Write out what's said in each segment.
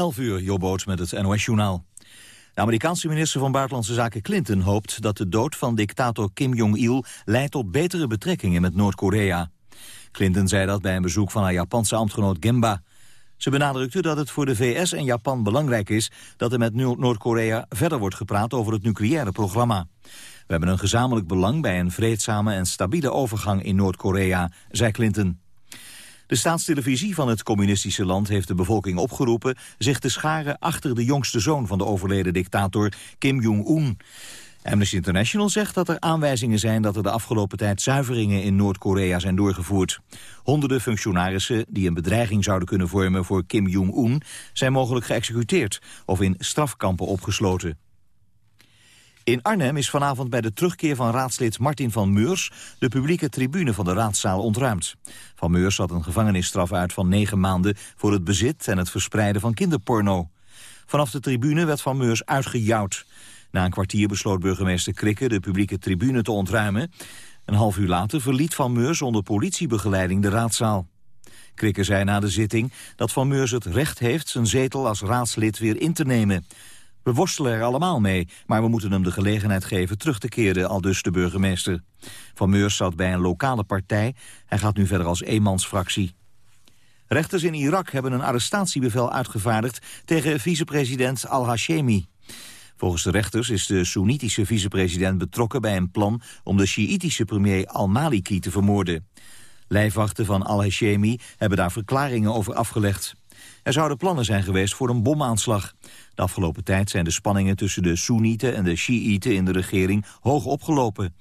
11 uur, Jobboot met het NOS-journaal. De Amerikaanse minister van Buitenlandse Zaken Clinton hoopt dat de dood van dictator Kim Jong-il leidt tot betere betrekkingen met Noord-Korea. Clinton zei dat bij een bezoek van haar Japanse ambtgenoot Gemba. Ze benadrukte dat het voor de VS en Japan belangrijk is dat er met Noord-Korea verder wordt gepraat over het nucleaire programma. We hebben een gezamenlijk belang bij een vreedzame en stabiele overgang in Noord-Korea, zei Clinton. De staatstelevisie van het communistische land heeft de bevolking opgeroepen zich te scharen achter de jongste zoon van de overleden dictator Kim Jong-un. Amnesty International zegt dat er aanwijzingen zijn dat er de afgelopen tijd zuiveringen in Noord-Korea zijn doorgevoerd. Honderden functionarissen die een bedreiging zouden kunnen vormen voor Kim Jong-un zijn mogelijk geëxecuteerd of in strafkampen opgesloten. In Arnhem is vanavond bij de terugkeer van raadslid Martin van Meurs... de publieke tribune van de raadzaal ontruimd. Van Meurs had een gevangenisstraf uit van negen maanden... voor het bezit en het verspreiden van kinderporno. Vanaf de tribune werd Van Meurs uitgejouwd. Na een kwartier besloot burgemeester Krikke de publieke tribune te ontruimen. Een half uur later verliet Van Meurs onder politiebegeleiding de raadzaal. Krikke zei na de zitting dat Van Meurs het recht heeft zijn zetel als raadslid weer in te nemen. We worstelen er allemaal mee, maar we moeten hem de gelegenheid geven terug te keren, al dus de burgemeester. Van Meurs zat bij een lokale partij, hij gaat nu verder als eenmansfractie. Rechters in Irak hebben een arrestatiebevel uitgevaardigd tegen vicepresident al-Hashemi. Volgens de rechters is de Soenitische vicepresident betrokken bij een plan om de Sjiitische premier al-Maliki te vermoorden. Lijfwachten van al-Hashemi hebben daar verklaringen over afgelegd. Er zouden plannen zijn geweest voor een bomaanslag. De afgelopen tijd zijn de spanningen tussen de Soenieten en de Shiiten in de regering hoog opgelopen.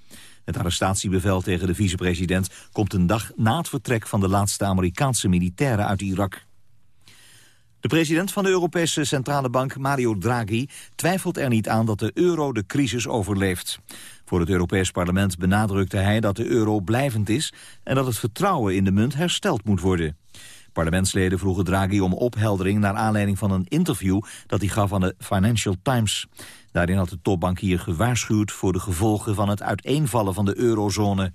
Het arrestatiebevel tegen de vicepresident komt een dag na het vertrek van de laatste Amerikaanse militairen uit Irak. De president van de Europese Centrale Bank, Mario Draghi, twijfelt er niet aan dat de euro de crisis overleeft. Voor het Europees Parlement benadrukte hij dat de euro blijvend is en dat het vertrouwen in de munt hersteld moet worden. Parlementsleden vroegen Draghi om opheldering naar aanleiding van een interview dat hij gaf aan de Financial Times. Daarin had de topbankier gewaarschuwd voor de gevolgen van het uiteenvallen van de eurozone.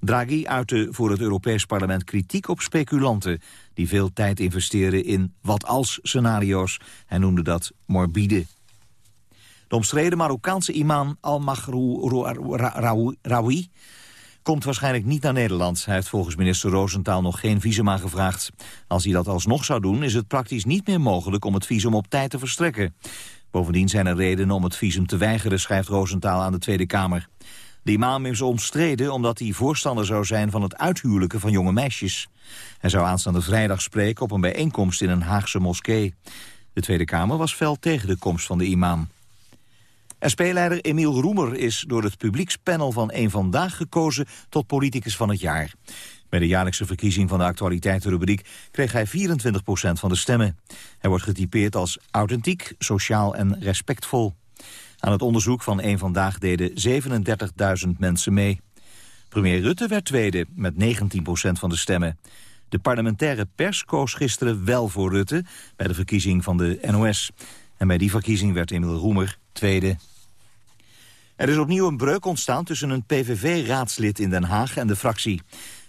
Draghi uitte voor het Europees Parlement kritiek op speculanten... die veel tijd investeren in wat-als-scenario's. Hij noemde dat morbide. De omstreden Marokkaanse imam Al-Maghroui komt waarschijnlijk niet naar Nederland. Hij heeft volgens minister Roosentaal nog geen visum aangevraagd. Als hij dat alsnog zou doen, is het praktisch niet meer mogelijk om het visum op tijd te verstrekken. Bovendien zijn er redenen om het visum te weigeren, schrijft Roosentaal aan de Tweede Kamer. De imam is omstreden omdat hij voorstander zou zijn van het uithuwelijken van jonge meisjes. Hij zou aanstaande vrijdag spreken op een bijeenkomst in een Haagse moskee. De Tweede Kamer was fel tegen de komst van de imam. SP-leider Emiel Roemer is door het publiekspanel van Eén Vandaag gekozen tot politicus van het jaar. Bij de jaarlijkse verkiezing van de actualiteitenrubriek kreeg hij 24% van de stemmen. Hij wordt getypeerd als authentiek, sociaal en respectvol. Aan het onderzoek van Eén Vandaag deden 37.000 mensen mee. Premier Rutte werd tweede met 19% van de stemmen. De parlementaire pers koos gisteren wel voor Rutte bij de verkiezing van de NOS. En bij die verkiezing werd Emiel Roemer tweede. Er is opnieuw een breuk ontstaan tussen een PVV-raadslid in Den Haag en de fractie.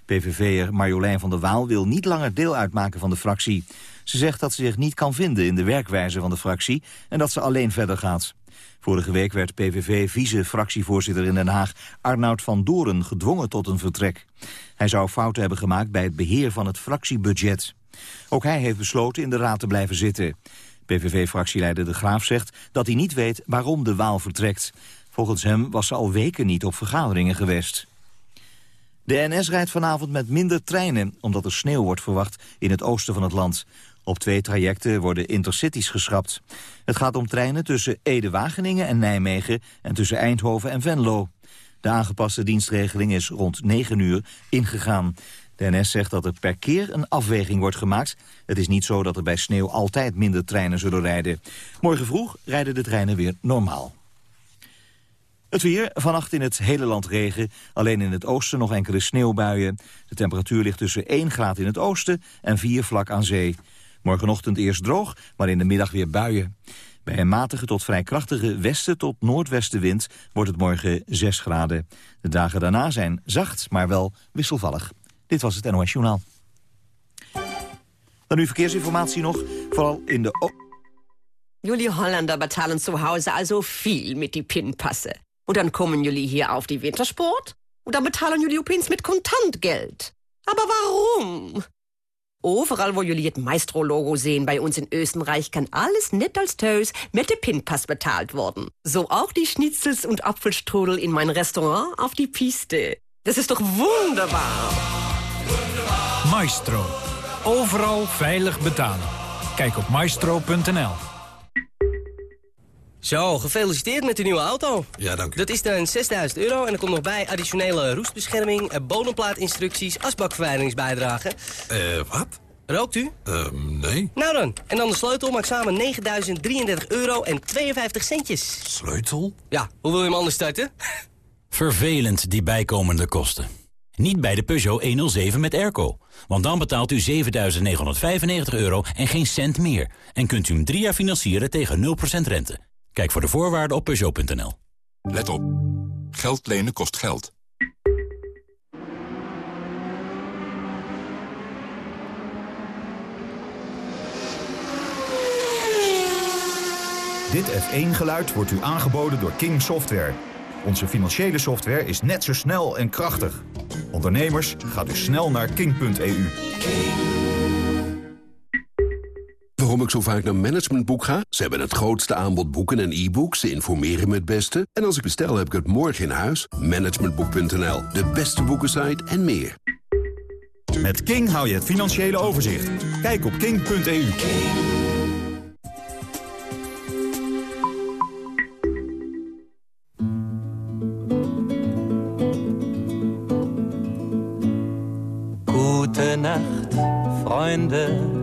PVV'er Marjolein van der Waal wil niet langer deel uitmaken van de fractie. Ze zegt dat ze zich niet kan vinden in de werkwijze van de fractie... en dat ze alleen verder gaat. Vorige week werd PVV-vice-fractievoorzitter in Den Haag... Arnoud van Doren gedwongen tot een vertrek. Hij zou fouten hebben gemaakt bij het beheer van het fractiebudget. Ook hij heeft besloten in de raad te blijven zitten. PVV-fractieleider De Graaf zegt dat hij niet weet waarom de Waal vertrekt. Volgens hem was ze al weken niet op vergaderingen geweest. De NS rijdt vanavond met minder treinen, omdat er sneeuw wordt verwacht in het oosten van het land. Op twee trajecten worden intercities geschrapt. Het gaat om treinen tussen Ede-Wageningen en Nijmegen en tussen Eindhoven en Venlo. De aangepaste dienstregeling is rond 9 uur ingegaan. De NS zegt dat er per keer een afweging wordt gemaakt. Het is niet zo dat er bij sneeuw altijd minder treinen zullen rijden. Morgen vroeg rijden de treinen weer normaal. Het weer, vannacht in het hele land regen. Alleen in het oosten nog enkele sneeuwbuien. De temperatuur ligt tussen 1 graad in het oosten en 4 vlak aan zee. Morgenochtend eerst droog, maar in de middag weer buien. Bij een matige tot vrij krachtige westen tot noordwestenwind wordt het morgen 6 graden. De dagen daarna zijn zacht, maar wel wisselvallig. Dit was het NOS Journaal. Dan nu verkeersinformatie nog. Vooral in de... Jullie Holländer betalen zu Hause also viel mit die Pinpasse. Und dann kommen jullie hier auf die Wintersport und dann betalen jullie opeens mit Kontantgeld. Aber warum? Overal, wo jullie het Maestro-Logo sehen bei uns in Österreich, kann alles net als Tös mit de Pinpass betalt worden. So auch die Schnitzels und Apfelstrudel in mein Restaurant auf die Piste. Das ist doch wunderbar. Maestro. Overal veilig betalen. Kijk op maestro.nl. Zo, gefeliciteerd met de nieuwe auto. Ja, dank u. Dat is dan 6000 euro en er komt nog bij additionele roestbescherming, eh, bodemplaatinstructies, asbakverwijderingsbijdrage. Eh, wat? Rookt u? Ehm, nee. Nou dan, en dan de sleutel maakt samen 9033 euro en 52 centjes. Sleutel? Ja, hoe wil je hem anders starten? Vervelend, die bijkomende kosten. Niet bij de Peugeot 107 met airco. Want dan betaalt u 7.995 euro en geen cent meer. En kunt u hem drie jaar financieren tegen 0% rente. Kijk voor de voorwaarden op Peugeot.nl. Let op. Geld lenen kost geld. Dit F1-geluid wordt u aangeboden door King Software. Onze financiële software is net zo snel en krachtig. Ondernemers, gaat u snel naar king.eu. Waarom ik zo vaak naar Managementboek ga? Ze hebben het grootste aanbod boeken en e-books. Ze informeren me het beste. En als ik bestel, heb ik het morgen in huis. Managementboek.nl, de beste boekensite en meer. Met King hou je het financiële overzicht. Kijk op king.eu. Gute Nacht, Freunde.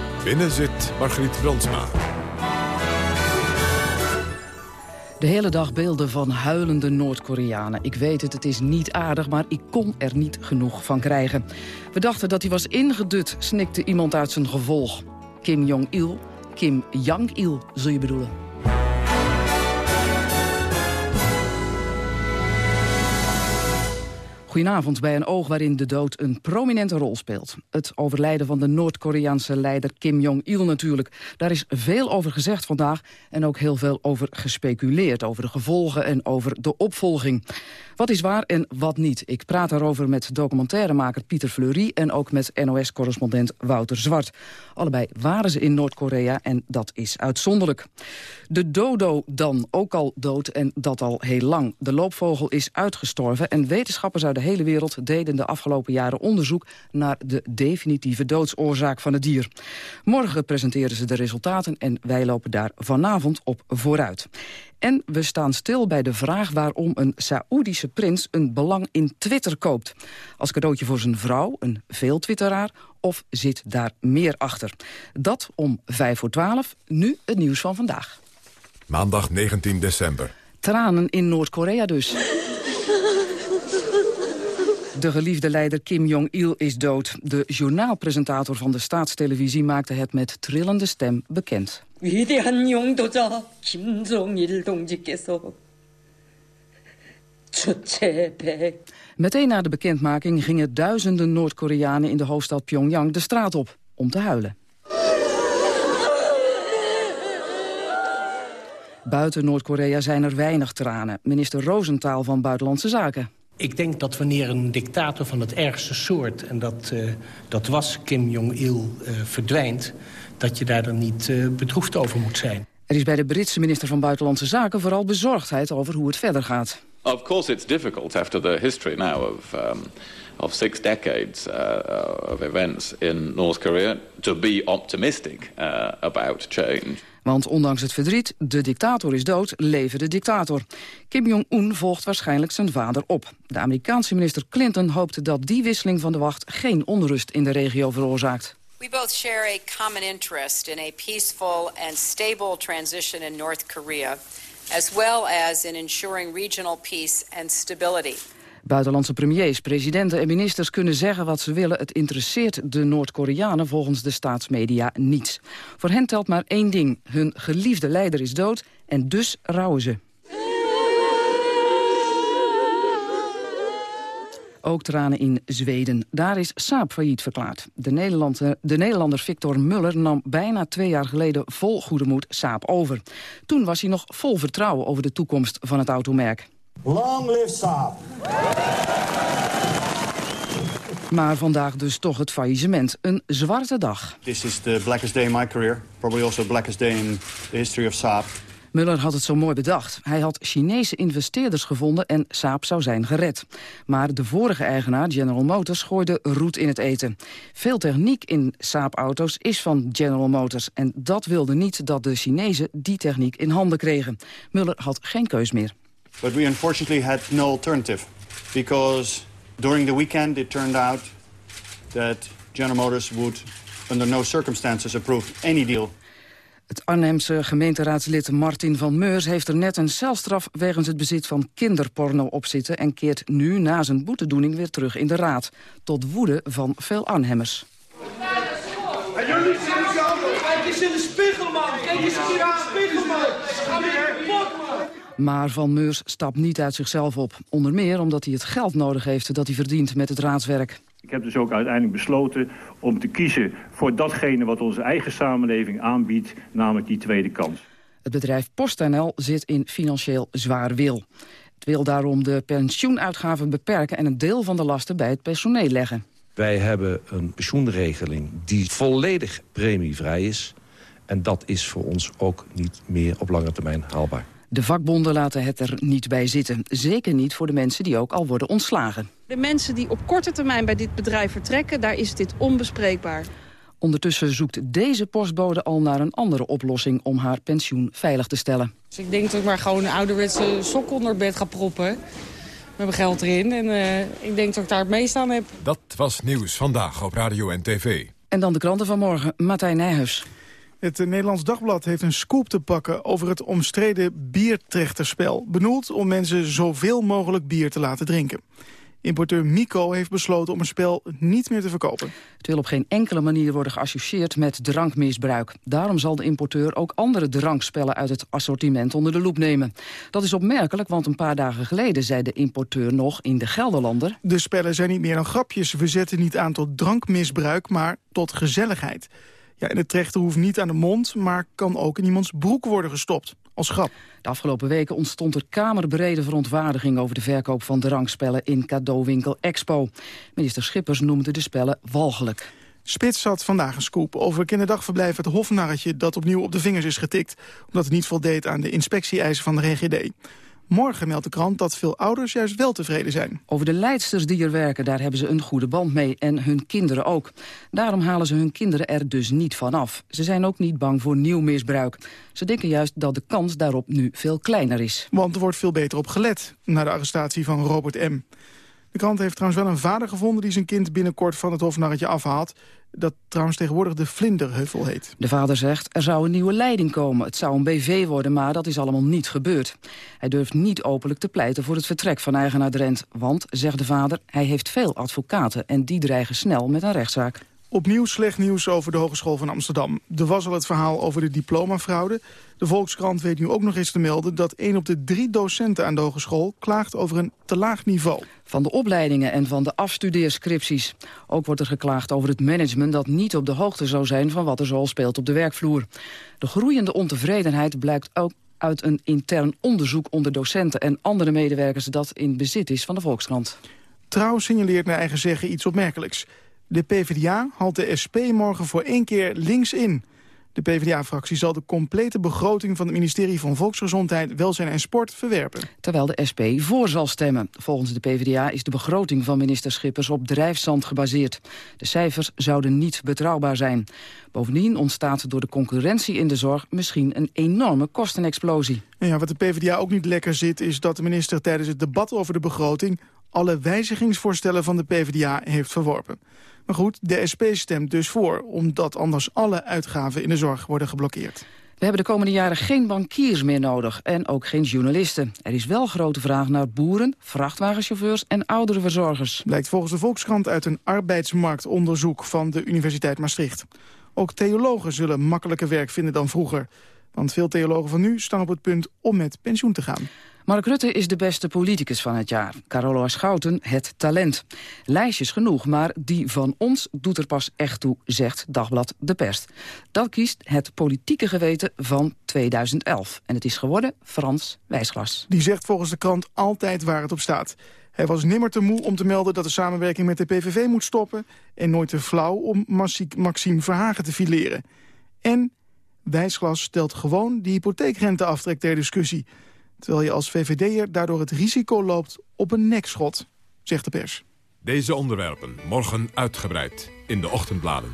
Binnen zit Margriet Brandsma. De hele dag beelden van huilende Noord-Koreanen. Ik weet het, het is niet aardig, maar ik kon er niet genoeg van krijgen. We dachten dat hij was ingedut, snikte iemand uit zijn gevolg. Kim Jong-il, Kim Yang-il, zul je bedoelen. Goedenavond bij een oog waarin de dood een prominente rol speelt. Het overlijden van de Noord-Koreaanse leider Kim Jong-il natuurlijk. Daar is veel over gezegd vandaag en ook heel veel over gespeculeerd. Over de gevolgen en over de opvolging. Wat is waar en wat niet? Ik praat daarover met documentairemaker Pieter Fleury... en ook met NOS-correspondent Wouter Zwart. Allebei waren ze in Noord-Korea en dat is uitzonderlijk. De dodo dan, ook al dood en dat al heel lang. De loopvogel is uitgestorven en wetenschappers de hele wereld... deden de afgelopen jaren onderzoek naar de definitieve doodsoorzaak van het dier. Morgen presenteren ze de resultaten en wij lopen daar vanavond op vooruit. En we staan stil bij de vraag waarom een Saoedische prins een belang in Twitter koopt. Als cadeautje voor zijn vrouw, een veel twitteraar, of zit daar meer achter? Dat om 5 voor 12, nu het nieuws van vandaag. Maandag 19 december. Tranen in Noord-Korea dus. De geliefde leider Kim Jong-il is dood. De journaalpresentator van de staatstelevisie maakte het met trillende stem bekend. 위대한 용도자 김정일 동지께서 주체백 Meteen na de bekendmaking gingen duizenden Noord-Koreanen in de hoofdstad Pyongyang de straat op om te huilen. Buiten Noord-Korea zijn er weinig tranen. Minister Rosenthal van Buitenlandse Zaken. ik denk dat wanneer een dictator van het ergste soort... en dat, uh, dat was Kim Jong-il, uh, verdwijnt... dat je daar dan niet uh, bedroefd over moet zijn. Er is bij de Britse minister van Buitenlandse Zaken vooral bezorgdheid over hoe het verder gaat. Of course it's difficult after the history now of, um, of six decades uh, of events in North Korea... to be optimistic uh, about change. Want ondanks het verdriet, de dictator is dood, leven de dictator. Kim Jong-un volgt waarschijnlijk zijn vader op. De Amerikaanse minister Clinton hoopte dat die wisseling van de wacht... geen onrust in de regio veroorzaakt. We both share a common interest in a peaceful and stable transition in North Korea, as well as in ensuring regional peace and stability. Buitenlandse premiers, presidenten en ministers kunnen zeggen wat ze willen. Het interesseert de Noord-Koreanen volgens de staatsmedia niets. Voor hen telt maar één ding. Hun geliefde leider is dood en dus rouwen ze. Ook tranen in Zweden. Daar is Saab failliet verklaard. De Nederlander, de Nederlander Victor Muller nam bijna twee jaar geleden vol goede moed Saab over. Toen was hij nog vol vertrouwen over de toekomst van het automerk. Long live Saab. Maar vandaag dus toch het faillissement. Een zwarte dag. This is the blackest day in my career. Probably also the blackest day in the history of Saab. Muller had het zo mooi bedacht. Hij had Chinese investeerders gevonden en Saab zou zijn gered. Maar de vorige eigenaar, General Motors, gooide roet in het eten. Veel techniek in Saab-auto's is van General Motors. En dat wilde niet dat de Chinezen die techniek in handen kregen. Muller had geen keus meer. But we unfortunately had no alternative. Because during the weekend it turned out that General Motors would under no circumstances approve any deal het Arnhemse gemeenteraadslid Martin van Meurs heeft er net een celstraf wegens het bezit van kinderporno op zitten en keert nu na zijn boetedoening weer terug in de raad. Tot woede van veel Arnhemmers. En jullie Kijk eens in de spiegel, man! Kijk eens in de spiegel, man! Maar Van Meurs stapt niet uit zichzelf op. Onder meer omdat hij het geld nodig heeft dat hij verdient met het raadswerk. Ik heb dus ook uiteindelijk besloten om te kiezen voor datgene wat onze eigen samenleving aanbiedt, namelijk die tweede kans. Het bedrijf PostNL zit in financieel zwaar wil. Het wil daarom de pensioenuitgaven beperken en een deel van de lasten bij het personeel leggen. Wij hebben een pensioenregeling die volledig premievrij is. En dat is voor ons ook niet meer op lange termijn haalbaar. De vakbonden laten het er niet bij zitten. Zeker niet voor de mensen die ook al worden ontslagen. De mensen die op korte termijn bij dit bedrijf vertrekken, daar is dit onbespreekbaar. Ondertussen zoekt deze postbode al naar een andere oplossing om haar pensioen veilig te stellen. Dus ik denk dat ik maar gewoon een ouderwetse sok onder bed ga proppen. Met mijn geld erin. En uh, ik denk dat ik daar het meest aan heb. Dat was Nieuws Vandaag op Radio en TV. En dan de kranten van morgen. Martijn Nijhuis. Het Nederlands Dagblad heeft een scoop te pakken over het omstreden biertrechterspel. Benoeld om mensen zoveel mogelijk bier te laten drinken. Importeur Mico heeft besloten om het spel niet meer te verkopen. Het wil op geen enkele manier worden geassocieerd met drankmisbruik. Daarom zal de importeur ook andere drankspellen uit het assortiment onder de loep nemen. Dat is opmerkelijk, want een paar dagen geleden zei de importeur nog in de Gelderlander... De spellen zijn niet meer dan grapjes. We zetten niet aan tot drankmisbruik, maar tot gezelligheid. Ja, en de trechter hoeft niet aan de mond, maar kan ook in iemands broek worden gestopt. Als grap. De afgelopen weken ontstond er kamerbrede verontwaardiging... over de verkoop van drankspellen in cadeauwinkel Expo. Minister Schippers noemde de spellen walgelijk. Spits had vandaag een scoop over kinderdagverblijf het Hofnarretje... dat opnieuw op de vingers is getikt... omdat het niet voldeed aan de inspectie-eisen van de RGD. Morgen meldt de krant dat veel ouders juist wel tevreden zijn. Over de leidsters die er werken, daar hebben ze een goede band mee. En hun kinderen ook. Daarom halen ze hun kinderen er dus niet van af. Ze zijn ook niet bang voor nieuw misbruik. Ze denken juist dat de kans daarop nu veel kleiner is. Want er wordt veel beter op gelet, na de arrestatie van Robert M. De krant heeft trouwens wel een vader gevonden... die zijn kind binnenkort van het hofnarretje afhaalt dat trouwens tegenwoordig de Vlinderheuvel heet. De vader zegt, er zou een nieuwe leiding komen. Het zou een BV worden, maar dat is allemaal niet gebeurd. Hij durft niet openlijk te pleiten voor het vertrek van eigenaar Drent. Want, zegt de vader, hij heeft veel advocaten... en die dreigen snel met een rechtszaak. Opnieuw slecht nieuws over de Hogeschool van Amsterdam. Er was al het verhaal over de diplomafraude. De Volkskrant weet nu ook nog eens te melden... dat één op de drie docenten aan de hogeschool klaagt over een te laag niveau. Van de opleidingen en van de afstudeerscripties. Ook wordt er geklaagd over het management dat niet op de hoogte zou zijn... van wat er zoal speelt op de werkvloer. De groeiende ontevredenheid blijkt ook uit een intern onderzoek onder docenten... en andere medewerkers dat in bezit is van de Volkskrant. Trouw signaleert naar eigen zeggen iets opmerkelijks. De PvdA haalt de SP morgen voor één keer links in. De PvdA-fractie zal de complete begroting van het ministerie van Volksgezondheid, Welzijn en Sport verwerpen. Terwijl de SP voor zal stemmen. Volgens de PvdA is de begroting van minister Schippers op drijfzand gebaseerd. De cijfers zouden niet betrouwbaar zijn. Bovendien ontstaat door de concurrentie in de zorg misschien een enorme kostenexplosie. ja, wat de PvdA ook niet lekker zit is dat de minister tijdens het debat over de begroting alle wijzigingsvoorstellen van de PvdA heeft verworpen. Maar goed, de SP stemt dus voor, omdat anders alle uitgaven in de zorg worden geblokkeerd. We hebben de komende jaren geen bankiers meer nodig en ook geen journalisten. Er is wel grote vraag naar boeren, vrachtwagenchauffeurs en ouderenverzorgers. Blijkt volgens de Volkskrant uit een arbeidsmarktonderzoek van de Universiteit Maastricht. Ook theologen zullen makkelijker werk vinden dan vroeger. Want veel theologen van nu staan op het punt om met pensioen te gaan. Mark Rutte is de beste politicus van het jaar. Carola Schouten het talent. Lijstjes genoeg, maar die van ons doet er pas echt toe, zegt Dagblad De Pers. Dat kiest het politieke geweten van 2011. En het is geworden Frans Wijsglas. Die zegt volgens de krant altijd waar het op staat. Hij was nimmer te moe om te melden dat de samenwerking met de PVV moet stoppen... en nooit te flauw om Maxime Verhagen te fileren. En Wijsglas stelt gewoon de hypotheekrenteaftrek ter discussie... terwijl je als VVD'er daardoor het risico loopt op een nekschot, zegt de pers. Deze onderwerpen morgen uitgebreid in de ochtendbladen.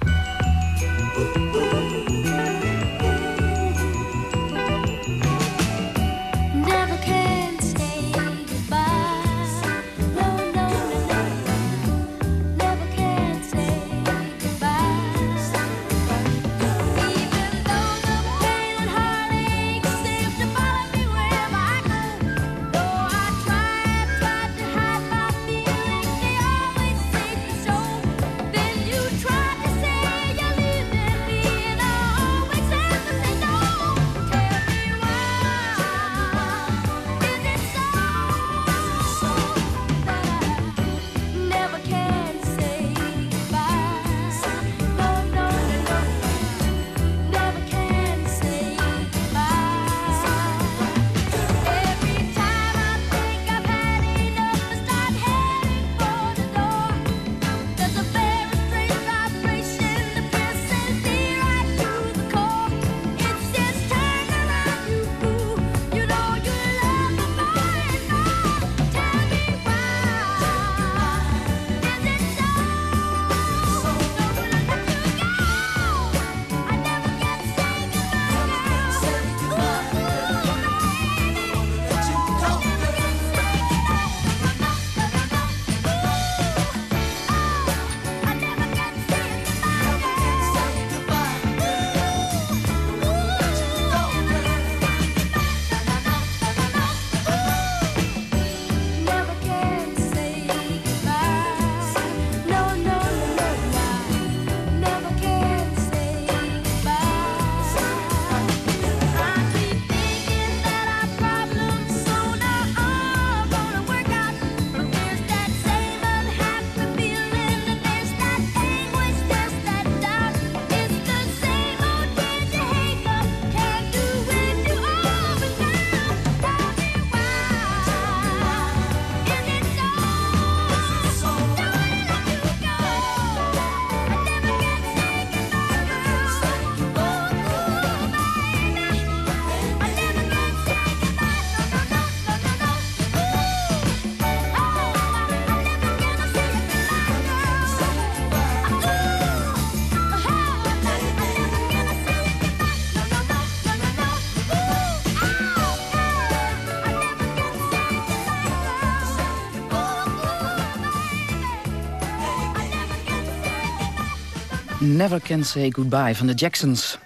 Never Can Say Goodbye van de Jacksons.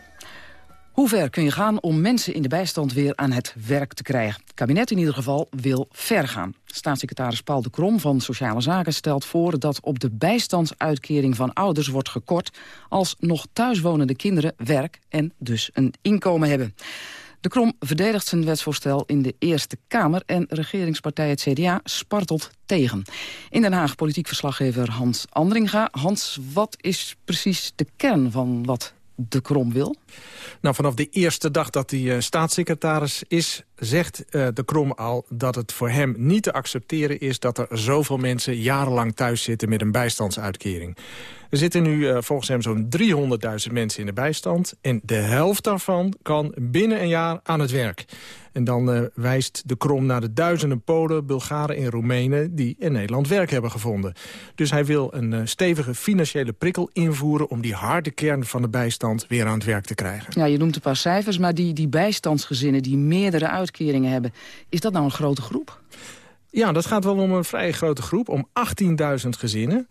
Hoe ver kun je gaan om mensen in de bijstand weer aan het werk te krijgen? Het kabinet in ieder geval wil ver gaan. Staatssecretaris Paul de Krom van Sociale Zaken stelt voor... dat op de bijstandsuitkering van ouders wordt gekort... als nog thuiswonende kinderen werk en dus een inkomen hebben. De Krom verdedigt zijn wetsvoorstel in de Eerste Kamer... en regeringspartij het CDA spartelt tegen. In Den Haag politiek verslaggever Hans Andringa. Hans, wat is precies de kern van wat de Krom wil? Nou, vanaf de eerste dag dat hij uh, staatssecretaris is... zegt uh, de Krom al dat het voor hem niet te accepteren is... dat er zoveel mensen jarenlang thuis zitten met een bijstandsuitkering. Er zitten nu uh, volgens hem zo'n 300.000 mensen in de bijstand... en de helft daarvan kan binnen een jaar aan het werk. En dan uh, wijst de Krom naar de duizenden Polen, Bulgaren en Roemenen... die in Nederland werk hebben gevonden. Dus hij wil een stevige financiële prikkel invoeren... om die harde kern van de bijstand weer aan het werk te krijgen. Ja, je noemt een paar cijfers, maar die, die bijstandsgezinnen... die meerdere uitkeringen hebben, is dat nou een grote groep? Ja, dat gaat wel om een vrij grote groep, om 18.000 gezinnen.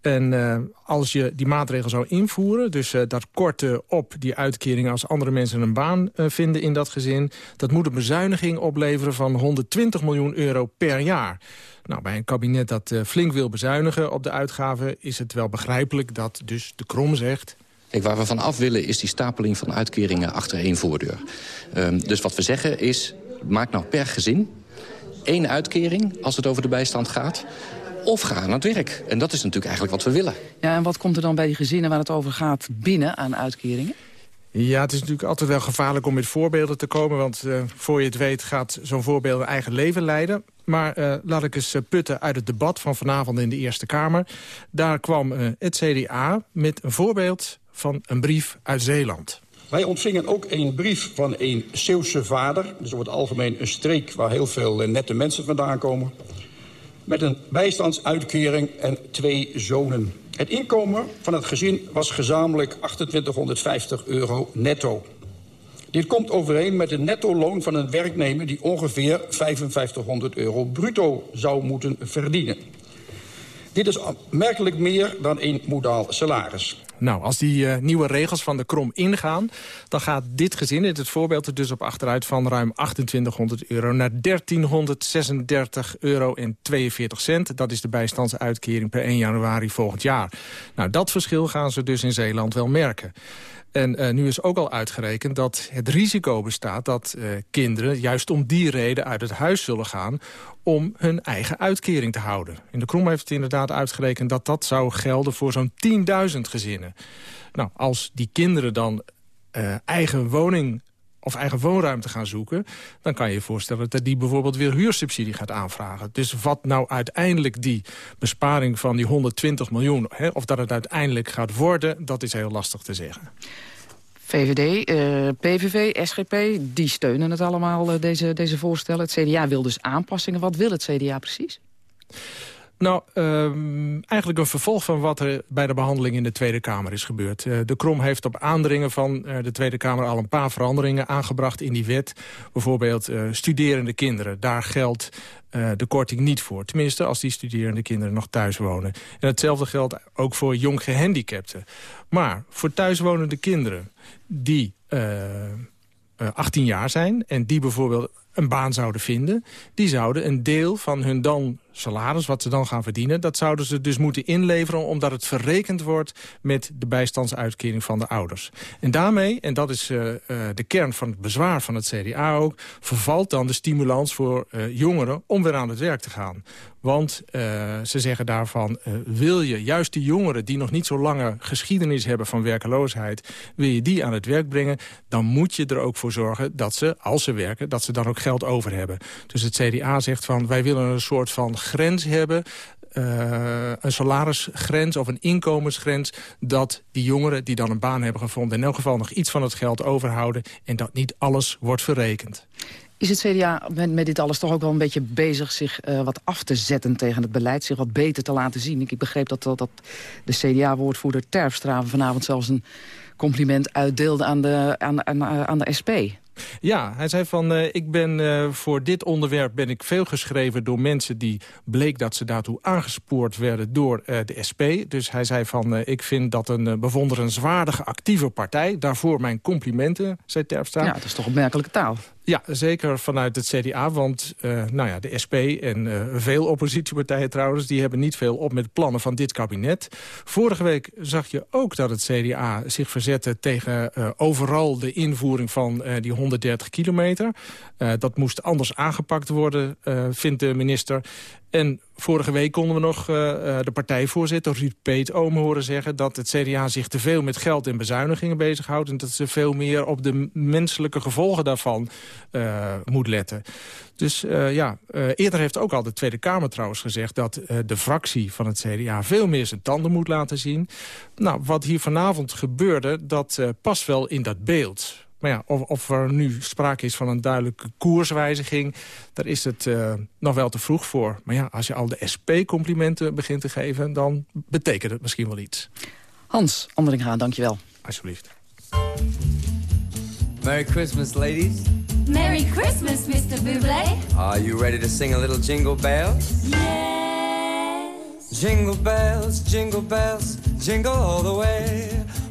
En uh, als je die maatregel zou invoeren, dus uh, dat korte op die uitkering... als andere mensen een baan uh, vinden in dat gezin... dat moet een bezuiniging opleveren van 120 miljoen euro per jaar. Nou, bij een kabinet dat flink wil bezuinigen op de uitgaven... is het wel begrijpelijk dat dus de Krom zegt... Waar we van af willen is die stapeling van uitkeringen achter één voordeur. Um, dus wat we zeggen is, maak nou per gezin één uitkering als het over de bijstand gaat of ga aan het werk. En dat is natuurlijk eigenlijk wat we willen. Ja, en wat komt er dan bij die gezinnen waar het over gaat binnen aan uitkeringen? Ja, het is natuurlijk altijd wel gevaarlijk om met voorbeelden te komen... want uh, voor je het weet gaat zo'n voorbeeld een eigen leven leiden. Maar uh, laat ik eens uh, putten uit het debat van vanavond in de Eerste Kamer. Daar kwam het CDA met een voorbeeld van een brief uit Zeeland. Wij ontvingen ook een brief van een Zeeuwse vader. Dus over het algemeen een streek waar heel veel nette mensen vandaan komen met een bijstandsuitkering en twee zonen. Het inkomen van het gezin was gezamenlijk 2850 euro netto. Dit komt overeen met een netto-loon van een werknemer... die ongeveer 5500 euro bruto zou moeten verdienen. Dit is merkelijk meer dan een modaal salaris. Nou, als die uh, nieuwe regels van de Krom ingaan... dan gaat dit gezin in het voorbeeld er dus op achteruit van ruim 2800 euro... naar 1336 euro en 42 cent. Dat is de bijstandsuitkering per 1 januari volgend jaar. Nou, dat verschil gaan ze dus in Zeeland wel merken. En uh, nu is ook al uitgerekend dat het risico bestaat... dat uh, kinderen juist om die reden uit het huis zullen gaan... om hun eigen uitkering te houden. In de Krom heeft het inderdaad uitgerekend... dat dat zou gelden voor zo'n 10.000 gezinnen. Nou, als die kinderen dan uh, eigen woning of eigen woonruimte gaan zoeken... dan kan je je voorstellen dat die bijvoorbeeld weer huursubsidie gaat aanvragen. Dus wat nou uiteindelijk die besparing van die 120 miljoen... Hè, of dat het uiteindelijk gaat worden, dat is heel lastig te zeggen. VVD, uh, PVV, SGP, die steunen het allemaal, uh, deze, deze voorstellen. Het CDA wil dus aanpassingen. Wat wil het CDA precies? Nou, um, eigenlijk een vervolg van wat er bij de behandeling in de Tweede Kamer is gebeurd. Uh, de Krom heeft op aandringen van uh, de Tweede Kamer al een paar veranderingen aangebracht in die wet. Bijvoorbeeld uh, studerende kinderen. Daar geldt de korting niet voor. Tenminste, als die studerende kinderen nog thuis wonen. En hetzelfde geldt ook voor jong gehandicapten. Maar voor thuiswonende kinderen die 18 jaar zijn... en die bijvoorbeeld een baan zouden vinden... die zouden een deel van hun dan salaris, wat ze dan gaan verdienen... dat zouden ze dus moeten inleveren... omdat het verrekend wordt met de bijstandsuitkering van de ouders. En daarmee, en dat is uh, uh, de kern van het bezwaar van het CDA ook... vervalt dan de stimulans voor uh, jongeren om weer aan het werk te gaan. Want ze zeggen daarvan, wil je juist die jongeren... die nog niet zo lange geschiedenis hebben van werkeloosheid... wil je die aan het werk brengen... dan moet je er ook voor zorgen dat ze, als ze werken... dat ze dan ook geld over hebben. Dus het CDA zegt van, wij willen een soort van grens hebben... Uh, een salarisgrens of een inkomensgrens... dat die jongeren die dan een baan hebben gevonden... in elk geval nog iets van het geld overhouden... en dat niet alles wordt verrekend. Is het CDA met, met dit alles toch ook wel een beetje bezig... zich uh, wat af te zetten tegen het beleid, zich wat beter te laten zien? Ik begreep dat, dat, de CDA-woordvoerder Terfstra vanavond zelfs een compliment uitdeelde aan de, aan, aan, aan de SP. Ja, hij zei van, uh, ik ben uh, voor dit onderwerp ben ik veel geschreven door mensen die bleek dat ze daartoe aangespoord werden door uh, de SP. Dus hij zei van, ik vind dat een bewonderenswaardige actieve partij. Daarvoor mijn complimenten, zei Terpstra. Ja, dat is toch opmerkelijke taal. Ja, zeker vanuit het CDA, want uh, nou ja, de SP en uh, veel oppositiepartijen trouwens... die hebben niet veel op met plannen van dit kabinet. Vorige week zag je ook dat het CDA zich verzette tegen uh, overal de invoering van die 130 kilometer. dat moest anders aangepakt worden, vindt de minister. En vorige week konden we nog uh, de partijvoorzitter Ruud Peet Oom horen zeggen... dat het CDA zich te veel met geld en bezuinigingen bezighoudt... en dat ze veel meer op de menselijke gevolgen daarvan uh, moet letten. Dus ja, eerder heeft ook al de Tweede Kamer trouwens gezegd... dat de fractie van het CDA veel meer zijn tanden moet laten zien. Nou, wat hier vanavond gebeurde, dat past wel in dat beeld... Maar ja, of, of, er nu sprake is van een duidelijke koerswijziging... daar is het uh, nog wel te vroeg voor. Maar ja, als je al de SP-complimenten begint te geven... dan betekent het misschien wel iets. Hans Anderinga, dankjewel. Alsjeblieft. Merry Christmas, ladies. Merry Christmas, Mr. Buble. Are you ready to sing a little jingle bells? Yes. Jingle bells, jingle bells, jingle all the way.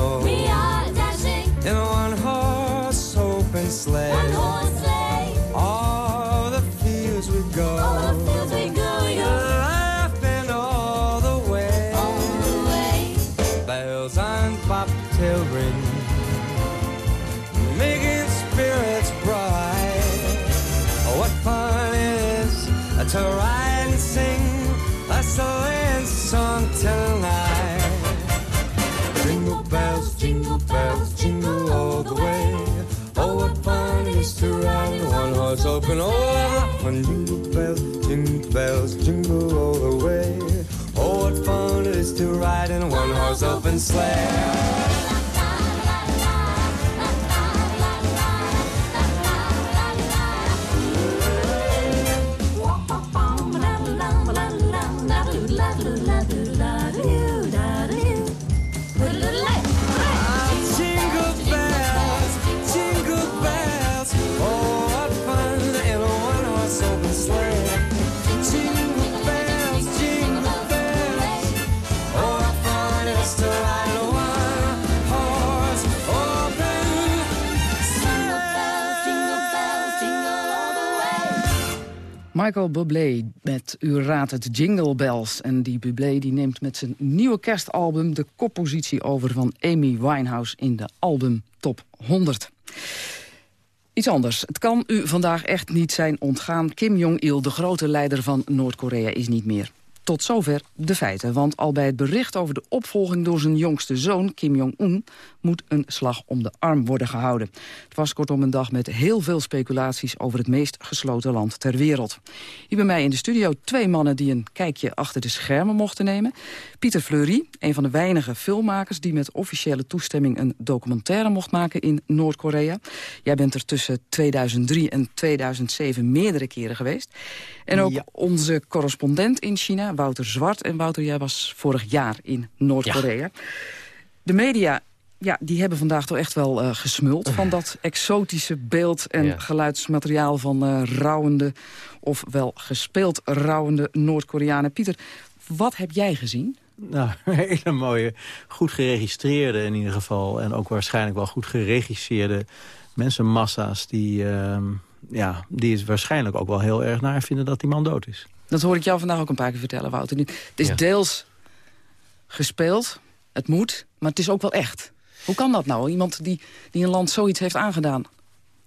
the We are dashing in a one-horse open sleigh. one horse sleigh. All the fields we go. All the fields we go, we go. Laughing all the way. All the way. Bells on bobtail ring. Making spirits bright. Oh, what fun it is to ride bells, jingle all the way. Oh, what fun it is to ride in one horse open. Oh, fun! Jingle bells, jingle bells, jingle all the way. Oh, what fun it is to ride in a one horse open sleigh. Michael Bublé met U raadt het Jingle Bells. En die Bublé die neemt met zijn nieuwe kerstalbum... de koppositie over van Amy Winehouse in de album Top 100. Iets anders. Het kan u vandaag echt niet zijn ontgaan. Kim Jong-il, de grote leider van Noord-Korea, is niet meer. Tot zover de feiten, want al bij het bericht over de opvolging door zijn jongste zoon, Kim Jong-un, moet een slag om de arm worden gehouden. Het was kortom een dag met heel veel speculaties over het meest gesloten land ter wereld. Hier bij mij in de studio twee mannen die een kijkje achter de schermen mochten nemen. Pieter Fleury, een van de weinige filmmakers die met officiële toestemming een documentaire mocht maken in Noord-Korea. Jij bent er tussen 2003 en 2007 meerdere keren geweest. En ook onze correspondent in China, Wouter Zwart. En Wouter, jij was vorig jaar in Noord-Korea. De media ja, die hebben vandaag toch echt wel eh, gesmuld... van dat exotische beeld en Ja. geluidsmateriaal van eh rouwende... of wel gespeeld rouwende Noord-Koreanen. Pieter, wat heb jij gezien? Nou, hele mooie, goed geregistreerde in ieder geval... en ook waarschijnlijk wel goed geregisseerde mensenmassa's... die, ehm, ja, die het waarschijnlijk ook wel heel erg naar vinden dat die man dood is. Dat hoor ik jou vandaag ook een paar keer vertellen, Wouter. Het is Ja. deels gespeeld, het moet, maar het is ook wel echt. Hoe kan dat nou? Iemand die, die een land zoiets heeft aangedaan.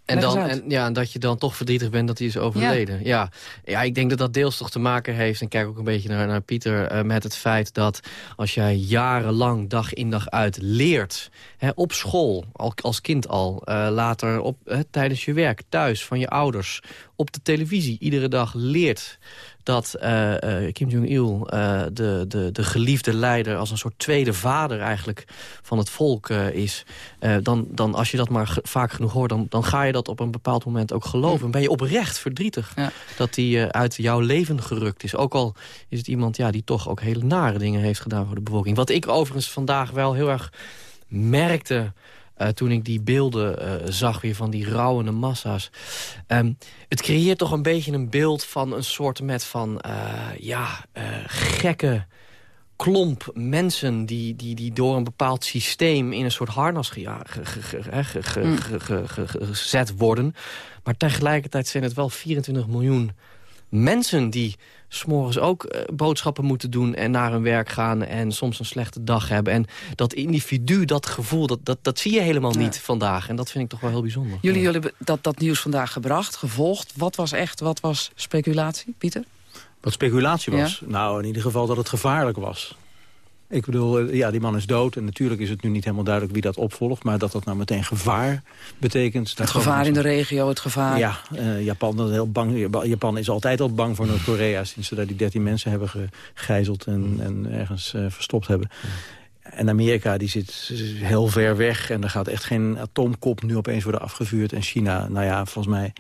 En, dan, en, ja, en dat je dan toch verdrietig bent dat hij is overleden. Ja. Ja. ik denk dat dat deels toch te maken heeft... en kijk ook een beetje naar, naar Pieter... eh, met het feit dat als jij jarenlang dag in dag uit leert... Hè, op school, al, als kind al, eh, later op, hè, tijdens je werk, thuis, van je ouders... op de televisie iedere dag leert dat eh, eh, Kim Jong-il, eh, de, de, de geliefde leider... als een soort tweede vader eigenlijk van het volk is... dan, dan als je dat maar vaak genoeg hoort... Dan, dan ga je dat op een bepaald moment ook geloven. En ben je oprecht verdrietig dat hij uit jouw leven gerukt is. Ook al is het iemand ja, die toch ook hele nare dingen heeft gedaan voor de bevolking. Wat ik overigens vandaag wel heel erg merkte... eh, toen ik die beelden eh, zag weer van die rouwende massa's. Ehm, het creëert toch een beetje een beeld van een soort met van... eh, ja, gekke klomp mensen die, die, die door een bepaald systeem... in een soort harnas gezet worden. Maar tegelijkertijd zijn het wel 24 miljoen mensen die s'morgens ook eh, boodschappen moeten doen... en naar hun werk gaan en soms een slechte dag hebben. En dat individu, dat gevoel, dat, dat, dat zie je helemaal niet vandaag. En dat vind ik toch wel heel bijzonder. Jullie, jullie hebben dat, dat nieuws vandaag gebracht, gevolgd. Wat was echt, wat was speculatie, Pieter? Wat speculatie was? Nou, in ieder geval dat het gevaarlijk was. Ik bedoel, eh, ja, die man is dood. En natuurlijk is het nu niet helemaal duidelijk wie dat opvolgt. Maar dat dat nou meteen gevaar betekent... Het gevaar in de regio, het gevaar... Ja, eh, Japan, dat is heel bang, Japan is altijd al bang voor Noord-Korea... sinds ze daar die 13 mensen hebben gegijzeld en, en ergens eh, verstopt hebben. En Amerika die zit heel ver weg en er gaat echt geen atoomkop nu opeens worden afgevuurd. En China, nou ja, volgens mij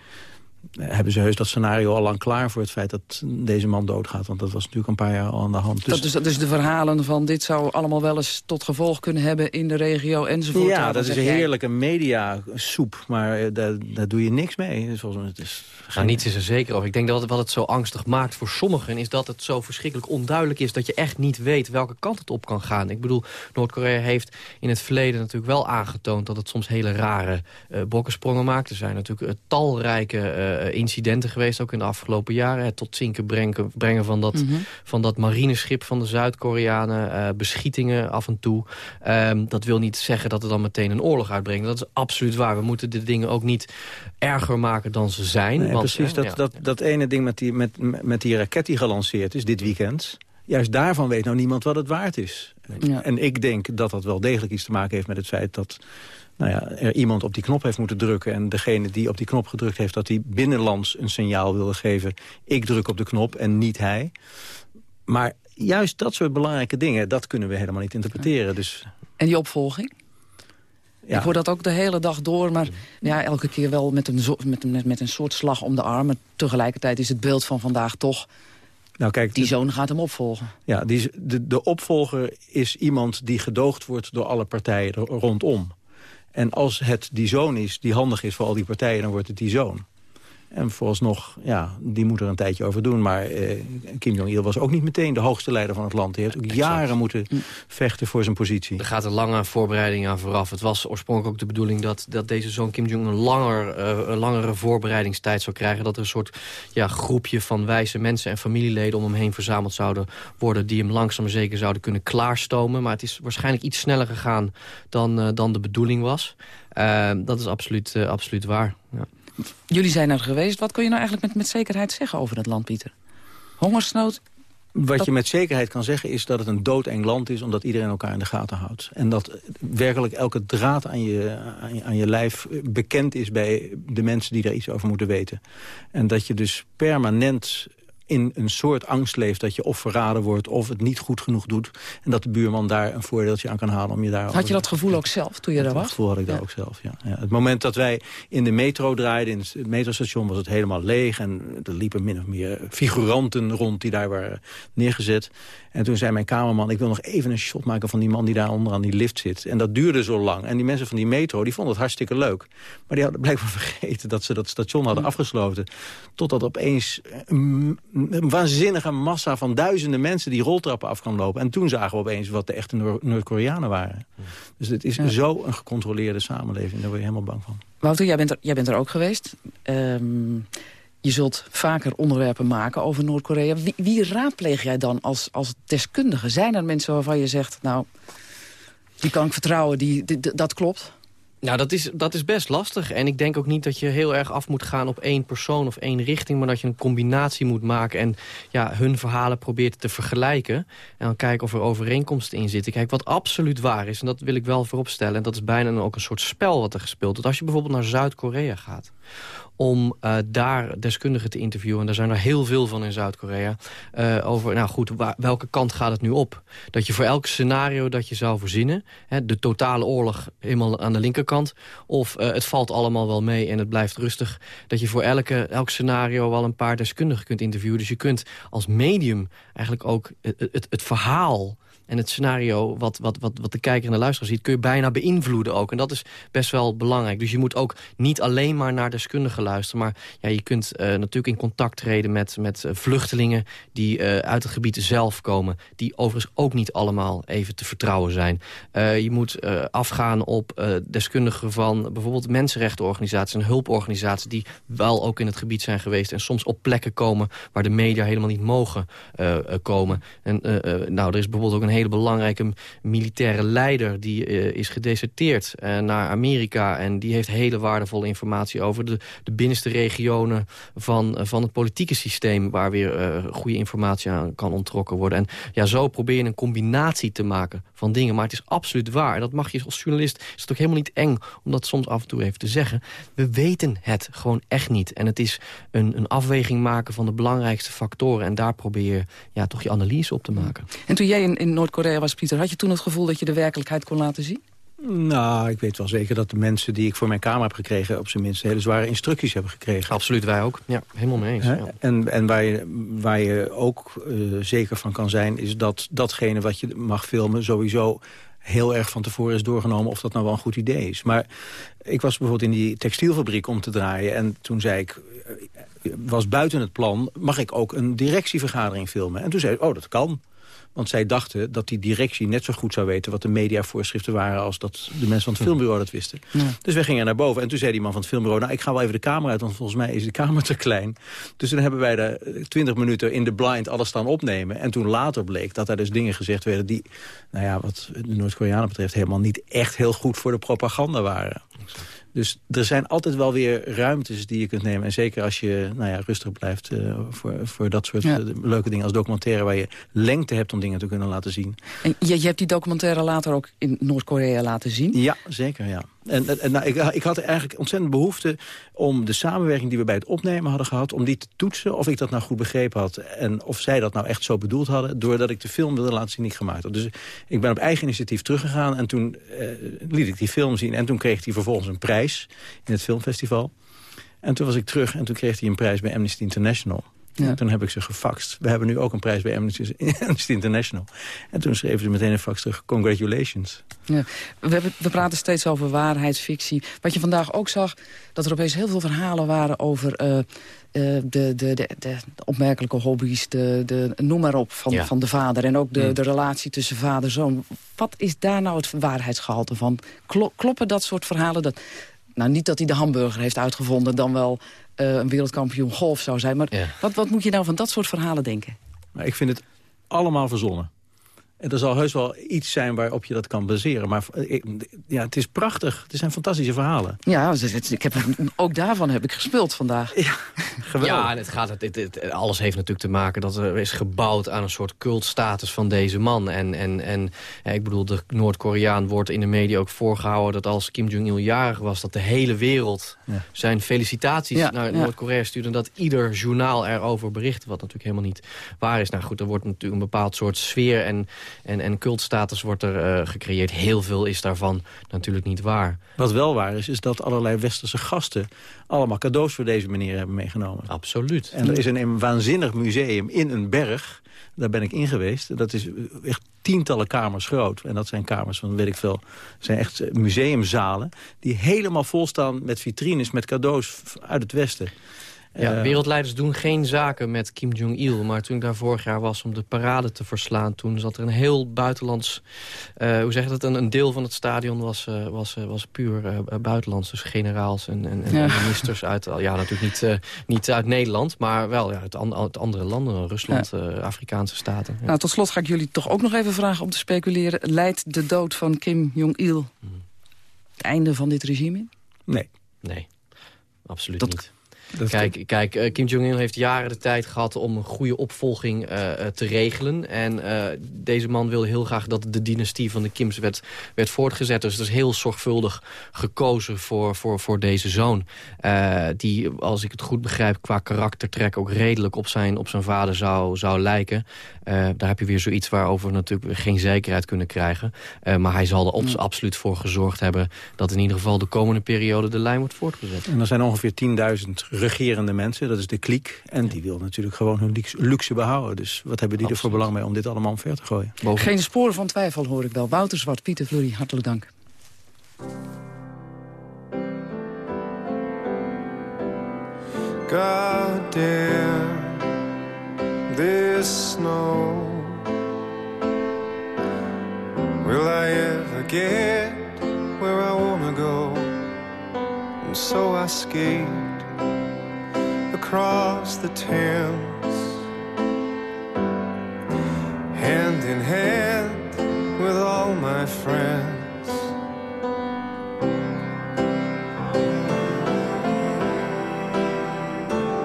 hebben ze heus dat scenario al lang klaar... voor het feit dat deze man doodgaat. Want dat was natuurlijk een paar jaar al aan de hand. Dus Dat is, dat is de verhalen van dit zou allemaal wel eens tot gevolg kunnen hebben in de regio enzovoort. ja, dat is een heerlijke mediasoep, maar eh, daar, daar doe je niks mee. Volgens mij, het is Nou, niets is er zeker over. Ik denk dat het- wat het zo angstig maakt voor sommigen... is dat het zo verschrikkelijk onduidelijk is... dat je echt niet weet welke kant het op kan gaan. Ik bedoel, Noord-Korea heeft in het verleden natuurlijk wel aangetoond... dat het soms hele rare eh bokkensprongen maakt. Er zijn natuurlijk eh, talrijke eh, incidenten geweest... ook in de afgelopen jaren. Het tot zinken brengen, brengen van, dat, Mhm. van dat marineschip van de Zuid-Koreanen. eh, beschietingen af en toe. Ehm, dat wil niet zeggen dat het dan meteen een oorlog uitbrengt. Dat is absoluut waar. We moeten de dingen ook niet erger maken dan ze zijn. Nee, want, precies, eh, dat, ja. dat, dat ene ding met die, met, met die raket die gelanceerd is dit weekend... juist daarvan weet nou niemand wat het waard is. Ja. En ik denk dat dat wel degelijk iets te maken heeft met het feit... dat nou ja, er iemand op die knop heeft moeten drukken... en degene die op die knop gedrukt heeft... dat hij binnenlands een signaal wilde geven... ik druk op de knop en niet hij. Maar juist dat soort belangrijke dingen... dat kunnen we helemaal niet interpreteren. Dus En die opvolging? Ja. Ik hoor dat ook de hele dag door, maar ja, elke keer wel met een, met, een- met, een soort slag om de arm. Maar tegelijkertijd is het beeld van vandaag toch... Nou, kijk, die zoon gaat hem opvolgen. Ja, die, de, de opvolger is iemand die gedoogd wordt door alle partijen rondom. En als het die zoon is die handig is voor al die partijen, dan wordt het die zoon. En vooralsnog, ja, die moet er een tijdje over doen. Maar eh, Kim Jong-il was ook niet meteen de hoogste leider van het land. Die heeft ook jaren moeten vechten voor zijn positie. Er gaat een lange voorbereiding aan vooraf. Het was oorspronkelijk ook de bedoeling dat, dat deze zoon Kim Jong een, langer, eh, een langere voorbereidingstijd zou krijgen. Dat er een soort ja, groepje van wijze mensen en familieleden om hem heen verzameld zouden worden. Die hem langzaam zeker zouden kunnen klaarstomen. Maar het is waarschijnlijk iets sneller gegaan dan, eh, dan de bedoeling was. Eh, dat is absoluut, eh, absoluut waar. Ja. Jullie zijn er geweest. Wat kun je nou eigenlijk met, met zekerheid zeggen over dat land, Pieter? Hongersnood? Wat Dat- je met zekerheid kan zeggen is dat het een doodeng land is... omdat iedereen elkaar in de gaten houdt. En dat werkelijk elke draad aan je, aan je, aan je lijf bekend is... bij de mensen die daar iets over moeten weten. En dat je dus permanent in een soort angst leeft... dat je of verraden wordt of het niet goed genoeg doet... en dat de buurman daar een voordeeltje aan kan halen om je daar... Had je dat gevoel ook zelf toen je daar Dat was? gevoel had ik daar ook zelf, ja. ja. Het moment dat wij in de metro draaiden, in het metrostation was het helemaal leeg... en er liepen min of meer figuranten rond die daar waren neergezet. En toen zei mijn kamerman, ik wil nog even een shot maken van die man die daar onderaan die lift zit. En dat duurde zo lang. En die mensen van die metro, die vonden het hartstikke leuk. Maar die hadden blijkbaar vergeten dat ze dat station hadden afgesloten. Totdat opeens een, een waanzinnige massa van duizenden mensen die roltrappen af kan lopen. En toen zagen we opeens wat de echte Noor- Noord-Koreanen waren. Dus het is zo een gecontroleerde samenleving. Daar word je helemaal bang van. Wouter, jij bent er, jij bent er ook geweest. Ehm, je zult vaker onderwerpen maken over Noord-Korea. Wie, wie raadpleeg jij dan als, als deskundige? Zijn er mensen waarvan je zegt, nou, die kan ik vertrouwen, die, die- dat klopt? Nou, dat is, dat is best lastig. En ik denk ook niet dat je heel erg af moet gaan op één persoon of één richting... maar dat je een combinatie moet maken en ja, hun verhalen probeert te vergelijken. En dan kijken of er overeenkomsten in zitten. Kijk, wat absoluut waar is, en dat wil ik wel vooropstellen... en dat is bijna ook een soort spel wat er gespeeld wordt. Als je bijvoorbeeld naar Zuid-Korea gaat om eh, daar deskundigen te interviewen. En daar zijn er heel veel van in Zuid-Korea. eh, over, nou goed, welke kant gaat het nu op? Dat je voor elk scenario dat je zou verzinnen... Hè, de totale oorlog helemaal aan de linkerkant... of eh, het valt allemaal wel mee en het blijft rustig... dat je voor elke, elk scenario wel een paar deskundigen kunt interviewen. Dus je kunt als medium eigenlijk ook het, het verhaal en het scenario wat, wat, wat, wat de kijker en de luisteraar ziet... kun je bijna beïnvloeden ook. En dat is best wel belangrijk. Dus je moet ook niet alleen maar naar deskundigen luisteren... maar ja, je kunt eh, natuurlijk in contact treden met, met eh, vluchtelingen... die eh, uit het gebied zelf komen. Die overigens ook niet allemaal even te vertrouwen zijn. Je moet afgaan op deskundigen van bijvoorbeeld mensenrechtenorganisaties... en hulporganisaties die wel ook in het gebied zijn geweest... en soms op plekken komen waar de media helemaal niet mogen komen. En nou, er is bijvoorbeeld ook een hele belangrijke militaire leider... die eh, is gedeserteerd eh, naar Amerika... en die heeft hele waardevolle informatie over de, de binnenste regionen... Van, eh, van het politieke systeem... waar weer goede informatie aan kan ontrokken worden. En ja, zo probeer je een combinatie te maken van dingen. Maar het is absoluut waar. En dat mag je als journalist... is het ook helemaal niet eng om dat soms af en toe even te zeggen. We weten het gewoon echt niet. En het is een, een afweging maken van de belangrijkste factoren. En daar probeer je ja, toch je analyse op te maken. En toen jij in, in Noord-Korea was, Pieter, had je toen het gevoel dat je de werkelijkheid kon laten zien? Nou, ik weet wel zeker dat de mensen die ik voor mijn kamer heb gekregen... op zijn minst hele zware instructies hebben gekregen. Absoluut, wij ook. Ja, helemaal mee eens. Ja. En, en waar, je, waar je ook eh, zeker van kan zijn... is dat datgene wat je mag filmen sowieso heel erg van tevoren is doorgenomen... of dat nou wel een goed idee is. Maar ik was bijvoorbeeld in die textielfabriek om te draaien... en toen zei ik, eh, was buiten het plan... mag ik ook een directievergadering filmen? En toen zei ik, oh, dat kan. Want zij dachten dat die directie net zo goed zou weten... wat de mediavoorschriften waren als dat de mensen van het filmbureau dat wisten. Dus we gingen naar boven en toen zei die man van het filmbureau... nou, ik ga wel even de kamer uit, want volgens mij is de kamer te klein. Dus toen hebben wij daar twintig minuten in de blind alles staan opnemen. En toen later bleek dat er dus dingen gezegd werden... die, nou ja, wat de Noord-Koreanen betreft... helemaal niet echt heel goed voor de propaganda waren. Dus er zijn altijd wel weer ruimtes die je kunt nemen. En zeker als je nou ja, rustig blijft eh, voor, voor dat soort Ja. eh, leuke dingen als documentaire... waar je lengte hebt om dingen te kunnen laten zien. En je, je hebt die documentaire later ook in Noord-Korea laten zien. Ja, zeker, ja. En, en, nou, ik, ik had eigenlijk ontzettend behoefte om de samenwerking die we bij het opnemen hadden gehad... om die te toetsen of ik dat nou goed begrepen had... en of zij dat nou echt zo bedoeld hadden... doordat ik de film wilde laten zien ik gemaakt had. Dus ik ben op eigen initiatief teruggegaan en toen eh, liet ik die film zien... en toen kreeg hij vervolgens een prijs in het filmfestival. En toen was ik terug en toen kreeg hij een prijs bij Amnesty International... Ja. En toen heb ik ze gefaxt. We hebben nu ook een prijs bij Amnesty International. En toen schreven ze meteen een fax terug. Congratulations. Ja. We, hebben, we praten steeds over waarheidsfictie. Wat je vandaag ook zag, dat er opeens heel veel verhalen waren over... eh, eh, de, de, de, de, de opmerkelijke hobby's, de, de, noem maar op, van, Ja. van de vader. En ook de, Mm. de relatie tussen vader en zoon. Wat is daar nou het waarheidsgehalte van? Klo- kloppen dat soort verhalen? Dat, nou, niet dat hij de hamburger heeft uitgevonden... dan wel eh, een wereldkampioen golf zou zijn. Maar Ja. wat, wat moet je nou van dat soort verhalen denken? Maar ik vind het allemaal verzonnen. En er zal heus wel iets zijn waarop je dat kan baseren. Maar eh, ja, het is prachtig. Het zijn fantastische verhalen. Ja, dus ik heb, ook daarvan heb ik gespeeld vandaag. Ja, en het gaat, het, het- alles heeft natuurlijk te maken dat er is gebouwd aan een soort cultstatus van deze man. En, en, en ja, ik bedoel, de Noord-Koreaan wordt in de media ook voorgehouden dat als Kim Jong-il jarig was, dat de hele wereld Ja. zijn felicitaties Ja, naar ja. Noord-Korea stuurde. En dat ieder journaal erover bericht, wat natuurlijk helemaal niet waar is. Nou goed, er wordt natuurlijk een bepaald soort sfeer en, en, en cultstatus wordt er eh, gecreëerd. Heel veel is daarvan natuurlijk niet waar. Wat wel waar is, is dat allerlei westerse gasten... allemaal cadeaus voor deze meneer hebben meegenomen. Absoluut. En er is een, een waanzinnig museum in een berg. Daar ben ik in geweest. Dat is echt tientallen kamers groot. En dat zijn kamers van, weet ik veel... zijn echt museumzalen... die helemaal vol staan met vitrines, met cadeaus uit het westen. Ja, Eh, wereldleiders doen geen zaken met Kim Jong-il. Maar toen ik daar vorig jaar was om de parade te verslaan... toen zat er een heel buitenlands... eh, hoe zeg je dat? Een, een deel van het stadion was, eh, was, eh, was puur eh, buitenlands. Dus generaals en, en, en Ja. ministers uit... Ja, natuurlijk niet, eh, niet uit Nederland, maar wel ja, uit, an- uit andere landen. Rusland, eh, Afrikaanse staten. Ja. Nou, tot slot ga ik jullie toch ook nog even vragen om te speculeren. Leidt de dood van Kim Jong-il het einde van dit regime in? Nee. Nee, absoluut Dat- niet. Dat- Kijk, kijk eh, Kim Jong-un heeft jaren de tijd gehad om een goede opvolging eh, eh, te regelen. En deze man wilde heel graag dat de dynastie van de Kims werd, werd voortgezet. Dus het is heel zorgvuldig gekozen voor, voor, voor deze zoon. Die, als ik het goed begrijp, qua karaktertrek ook redelijk op zijn, op zijn vader zou, zou lijken. Daar heb je weer zoiets waarover we natuurlijk geen zekerheid kunnen krijgen. Maar hij zal er op- absoluut voor gezorgd hebben... dat in ieder geval de komende periode de lijn wordt voortgezet. En er zijn ongeveer 10.000 regerende mensen, dat is de kliek. En die wil natuurlijk gewoon hun luxe, behouden. Dus wat hebben die er voor belang mee om dit allemaal omver te gooien? Geen sporen van twijfel hoor ik wel. Wouter Zwart, Pieter Fleury, hartelijk dank. God damn this snow. Will I ever get where I wanna go? And so I skate across the Thames, hand in hand with all my friends.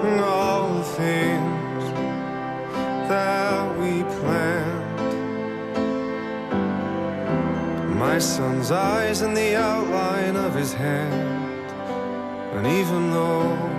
And all the things that we planned. My son's eyes and the outline of his hand. And even though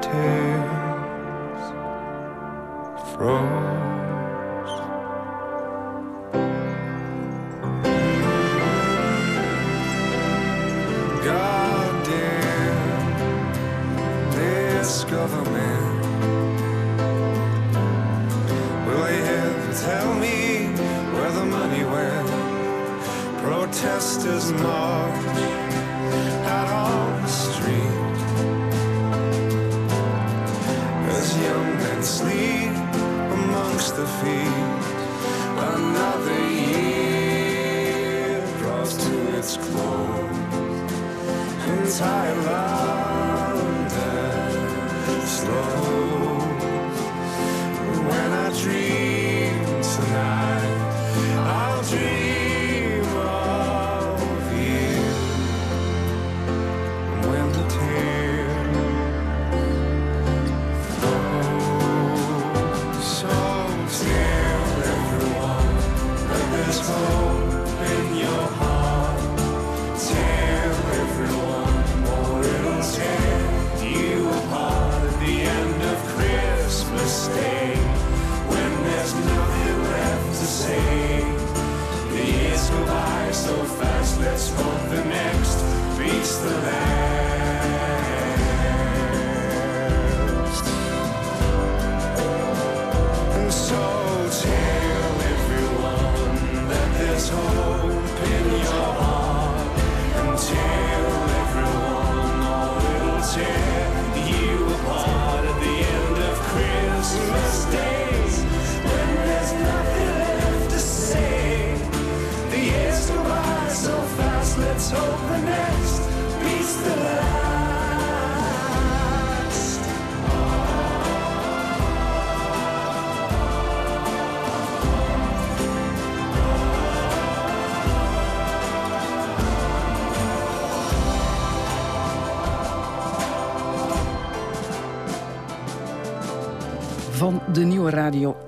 tears froze.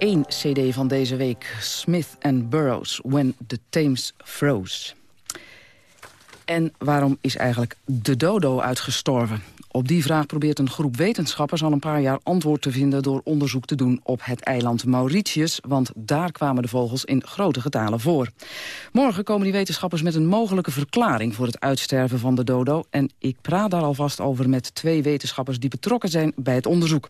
1 CD van deze week. Smith and Burroughs, When the Thames Froze. En waarom is eigenlijk de dodo uitgestorven? Op die vraag probeert een groep wetenschappers al een paar jaar antwoord te vinden... door onderzoek te doen op het eiland Mauritius... want daar kwamen de vogels in grote getalen voor. Morgen komen die wetenschappers met een mogelijke verklaring... voor het uitsterven van de dodo. En ik praat daar alvast over met twee wetenschappers... die betrokken zijn bij het onderzoek.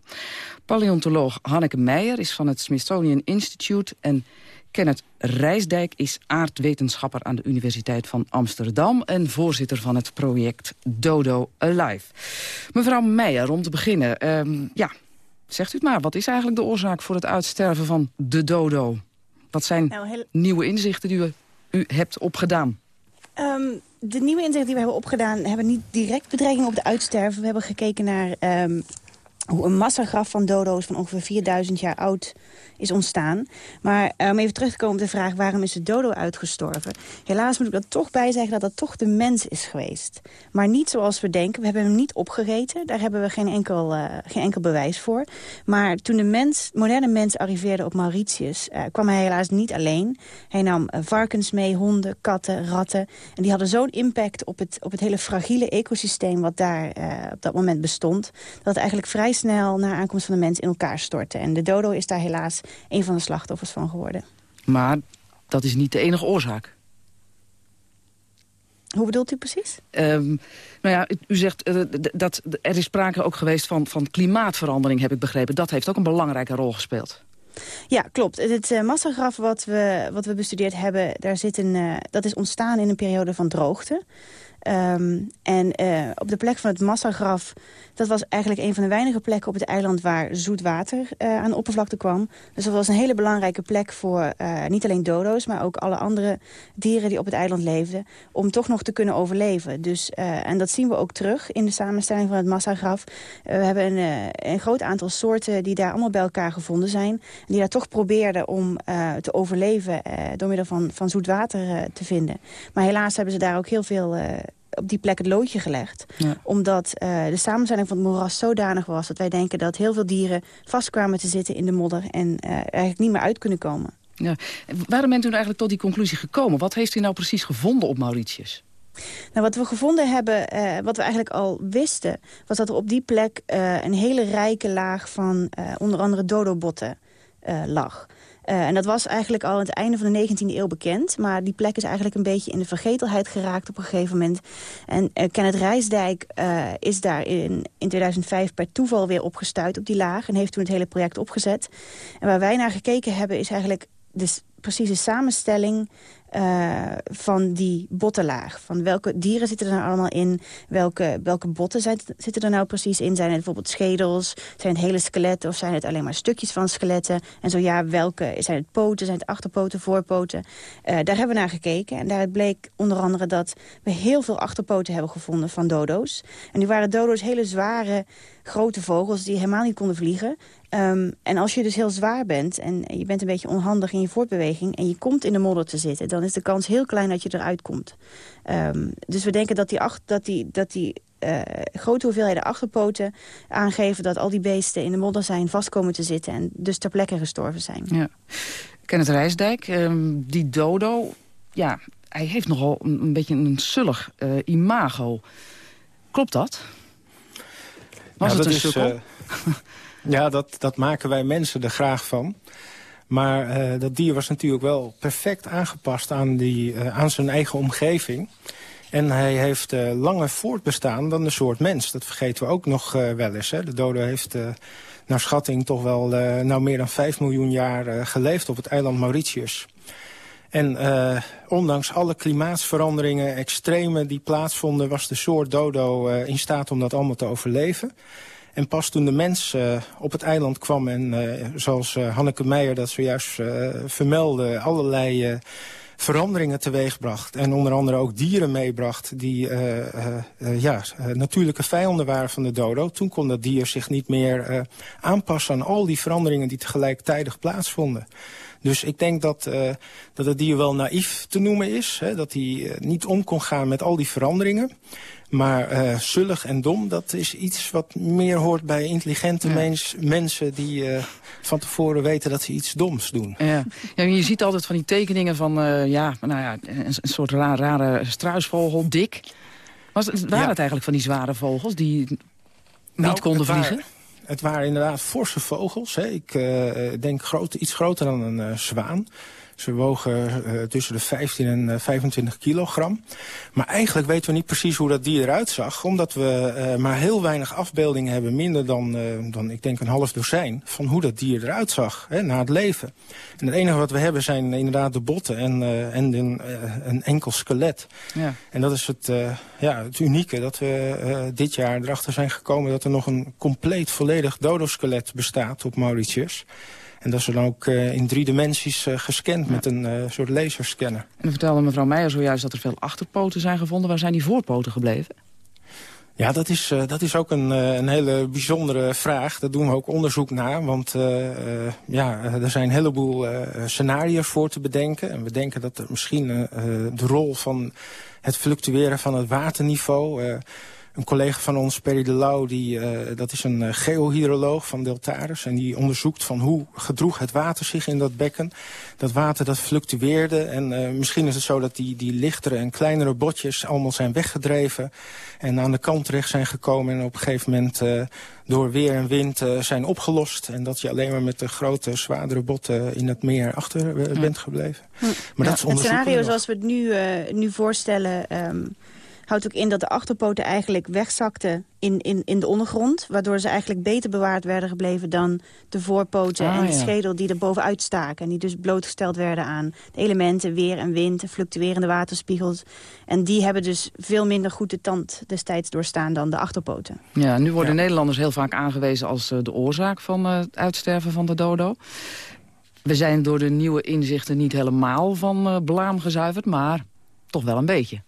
Paleontoloog Hanneke Meijer is van het Smithsonian Institute... en Kenneth Rijsdijk is aardwetenschapper aan de Universiteit van Amsterdam... en voorzitter van het project Dodo Alive. Mevrouw Meijer, om te beginnen, ehm, ja, zegt u het maar... wat is eigenlijk de oorzaak voor het uitsterven van de dodo? Wat zijn Nou, heel- nieuwe inzichten die u, u hebt opgedaan? Ehm, de nieuwe inzichten die we hebben opgedaan... hebben niet direct betrekking op de uitsterven. We hebben gekeken naar ehm, hoe een massagraf van dodo's van ongeveer 4000 jaar oud is ontstaan. Maar eh, om even terug te komen op de vraag waarom is de dodo uitgestorven. Helaas moet ik er toch bij zeggen dat dat toch de mens is geweest. Maar niet zoals we denken. We hebben hem niet opgegeten. Daar hebben we geen enkel, uh, geen enkel bewijs voor. Maar toen de mens, moderne mens arriveerde op Mauritius... Uh, kwam hij helaas niet alleen. Hij nam varkens mee, honden, katten, ratten. En die hadden zo'n impact op het, op het hele fragiele ecosysteem... wat daar op dat moment bestond... dat het eigenlijk vrij snel na aankomst van de mens in elkaar stortte. En de dodo is daar helaas een van de slachtoffers van geworden. Maar dat is niet de enige oorzaak. Hoe bedoelt u precies? Um, nou ja, u zegt uh, dat er is sprake ook geweest van, van klimaatverandering, heb ik begrepen. Dat heeft ook een belangrijke rol gespeeld. Ja, klopt. Het uh, massagraf wat we, wat we bestudeerd hebben, daar zit een, uh, dat is ontstaan in een periode van droogte. Um, en uh, op de plek van het massagraf, dat was eigenlijk een van de weinige plekken op het eiland waar zoet water uh, aan de oppervlakte kwam. Dus dat was een hele belangrijke plek voor uh, niet alleen dodo's, maar ook alle andere dieren die op het eiland leefden, om toch nog te kunnen overleven. Dus, en dat zien we ook terug in de samenstelling van het massagraf. we hebben een, een, groot aantal soorten die daar allemaal bij elkaar gevonden zijn. Die daar toch probeerden om te overleven door middel van, van zoet water te vinden. Maar helaas hebben ze daar ook heel veel op die plek het loodje gelegd. Ja. Omdat uh, de samenstelling van het moeras zodanig was... dat wij denken dat heel veel dieren vastkwamen te zitten in de modder... en uh, eigenlijk niet meer uit kunnen komen. Ja. Waarom bent u nou eigenlijk tot die conclusie gekomen? Wat heeft u nou precies gevonden op Mauritius? Nou, wat we gevonden hebben, uh, wat we eigenlijk al wisten... was dat er op die plek een hele rijke laag van onder andere dodobotten lag... Uh, en dat was eigenlijk al aan het einde van de 19e eeuw bekend. Maar die plek is eigenlijk een beetje in de vergetelheid geraakt op een gegeven moment. En uh, Kenneth Rijsdijk uh, is daar in, in 2005 per toeval weer opgestuurd op die laag. En heeft toen het hele project opgezet. En waar wij naar gekeken hebben is eigenlijk de precieze samenstelling uh, van die bottenlaag. Van welke dieren zitten er nou allemaal in? Welke, welke botten zijn, zitten er nou precies in? Zijn het bijvoorbeeld schedels? Zijn het hele skeletten? Of zijn het alleen maar stukjes van skeletten? En zo ja, welke? Zijn het poten? Zijn het achterpoten, voorpoten? Uh, daar hebben we naar gekeken. En daaruit bleek onder andere dat we heel veel achterpoten hebben gevonden van dodo's. En die waren dodo's hele zware, grote vogels die helemaal niet konden vliegen. Um, en als je dus heel zwaar bent en je bent een beetje onhandig in je voortbeweging... en je komt in de modder te zitten, dan is de kans heel klein dat je eruit komt. Um, dus we denken dat die, acht, dat die, dat die uh, grote hoeveelheden achterpoten aangeven... dat al die beesten in de modder zijn vastkomen te zitten... en dus ter plekke gestorven zijn. Ja. Kenneth Rijsdijk, um, die dodo, ja, hij heeft nogal een, een beetje een sullig uh, imago. Klopt dat? Was ja, het dat een is, sukkel? Uh, ja, dat, dat maken wij mensen er graag van. Maar uh, dat dier was natuurlijk wel perfect aangepast aan, die, uh, aan zijn eigen omgeving. En hij heeft uh, langer voortbestaan dan de soort mens. Dat vergeten we ook nog wel eens. Hè. De dodo heeft naar schatting toch wel nou meer dan 5 miljoen jaar geleefd op het eiland Mauritius. En ondanks alle klimaatsveranderingen, extreme die plaatsvonden... was de soort dodo in staat om dat allemaal te overleven. En pas toen de mens uh, op het eiland kwam en uh, zoals uh, Hanneke Meijer dat zojuist vermeldde... allerlei veranderingen teweegbracht. En onder andere ook dieren meebracht die ja, natuurlijke vijanden waren van de dodo. Toen kon dat dier zich niet meer aanpassen aan al die veranderingen die tegelijkertijd plaatsvonden. Dus ik denk dat, dat het dier wel naïef te noemen is. Hè, dat hij niet om kon gaan met al die veranderingen. Maar uh, zullig en dom, dat is iets wat meer hoort bij intelligente ja. mens, mensen... die uh, van tevoren weten dat ze iets doms doen. Ja. ja je ziet altijd van die tekeningen van uh, ja, nou ja, een, soort raar, rare struisvogel, dik. Was, waren ja. het eigenlijk van die zware vogels die niet nou, konden vliegen? Het waren inderdaad forse vogels. Hè. Ik denk groot, iets groter dan een zwaan. Ze wogen uh, tussen de 15 en uh, 25 kilogram. Maar eigenlijk weten we niet precies hoe dat dier eruit zag. Omdat we uh, maar heel weinig afbeeldingen hebben. Minder dan, dan ik denk een half dozijn. Van hoe dat dier eruit zag hè, na het leven. En het enige wat we hebben zijn inderdaad de botten. En, en een, een, enkel skelet. Ja. En dat is het, ja, het unieke. Dat we dit jaar erachter zijn gekomen. Dat er nog een compleet volledig dodoskelet bestaat op Mauritius. En dat is dan ook uh, in drie dimensies uh, gescand ja. met een uh, soort laserscanner. En dan vertelde mevrouw Meijer zojuist dat er veel achterpoten zijn gevonden. Waar zijn die voorpoten gebleven? Ja, dat is, eh, dat is ook een, eh, een hele bijzondere vraag. Daar doen we ook onderzoek naar. Want eh, eh, ja, eh, er zijn een heleboel eh, scenario's voor te bedenken. En we denken dat er misschien eh, eh, de rol van het fluctueren van het waterniveau... een collega van ons, Perry de Lauw, die, eh, dat is een eh, geohydroloog van Deltares. En die onderzoekt van hoe gedroeg het water zich in dat bekken. Dat water dat fluctueerde. En eh, misschien is het zo dat die, die lichtere en kleinere botjes allemaal zijn weggedreven. En aan de kant terecht zijn gekomen. En op een gegeven moment door weer en wind zijn opgelost. En dat je alleen maar met de grote, zwaardere botten in het meer achter bent gebleven. Maar dat is het scenario zoals we het nu, nu voorstellen... ehm, houdt ook in dat de achterpoten eigenlijk wegzakten in, in, in de ondergrond. Waardoor ze eigenlijk beter bewaard werden gebleven dan de voorpoten Ah, en de ja. schedel die er bovenuit staken. En die dus blootgesteld werden aan de elementen, weer en wind, fluctuerende waterspiegels. En die hebben dus veel minder goed de tand destijds doorstaan dan de achterpoten. Ja, nu worden Nederlanders heel vaak aangewezen als eh, de oorzaak van eh, het uitsterven van de dodo. We zijn door de nieuwe inzichten niet helemaal van eh, blaam gezuiverd, maar toch wel een beetje.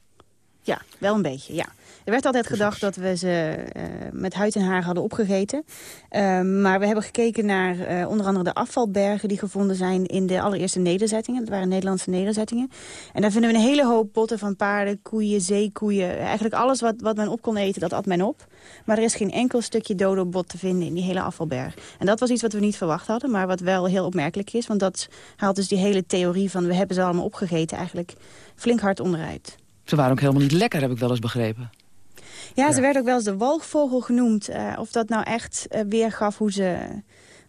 Ja, wel een beetje, ja. Er werd altijd gedacht dat we ze eh, met huid en haar hadden opgegeten. Ehm, maar we hebben gekeken naar eh, onder andere de afvalbergen... die gevonden zijn in de allereerste nederzettingen. Dat waren Nederlandse nederzettingen. En daar vinden we een hele hoop botten van paarden, koeien, zeekoeien. Eigenlijk alles wat, wat men op kon eten, dat at men op. Maar er is geen enkel stukje dodobot te vinden in die hele afvalberg. En dat was iets wat we niet verwacht hadden, maar wat wel heel opmerkelijk is. Want dat haalt dus die hele theorie van we hebben ze allemaal opgegeten... eigenlijk flink hard onderuit. Ze waren ook helemaal niet lekker, heb ik wel eens begrepen. Ja, ze werd ook wel eens de walgvogel genoemd. Eh, of dat nou echt eh, weergaf hoe ze...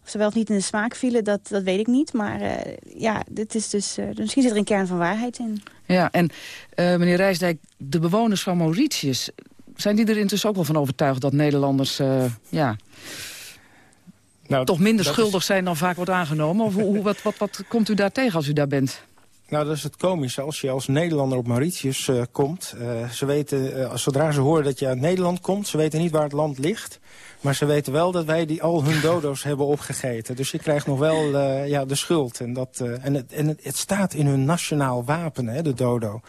Of ze wel of niet in de smaak vielen, dat, dat weet ik niet. Maar eh, ja, dit is dus, eh, misschien zit er een kern van waarheid in. Ja, en eh, meneer Rijsdijk, de bewoners van Mauritius... zijn die er intussen ook wel van overtuigd dat Nederlanders... eh, ja, toch minder Nou, schuldig is- zijn dan vaak wordt aangenomen? Of hoe, hoe- wat, wat, wat komt u daar tegen als u daar bent? Nou, dat is het komische. Als je als Nederlander op Mauritius eh, komt... eh, ze weten, eh, zodra ze horen dat je uit Nederland komt... ze weten niet waar het land ligt... maar ze weten wel dat wij die al hun dodo's hebben opgegeten. Dus je krijgt nog wel eh, ja, de schuld. En, dat, eh, en, het, en het, het staat in hun nationaal wapen, hè, de dodo.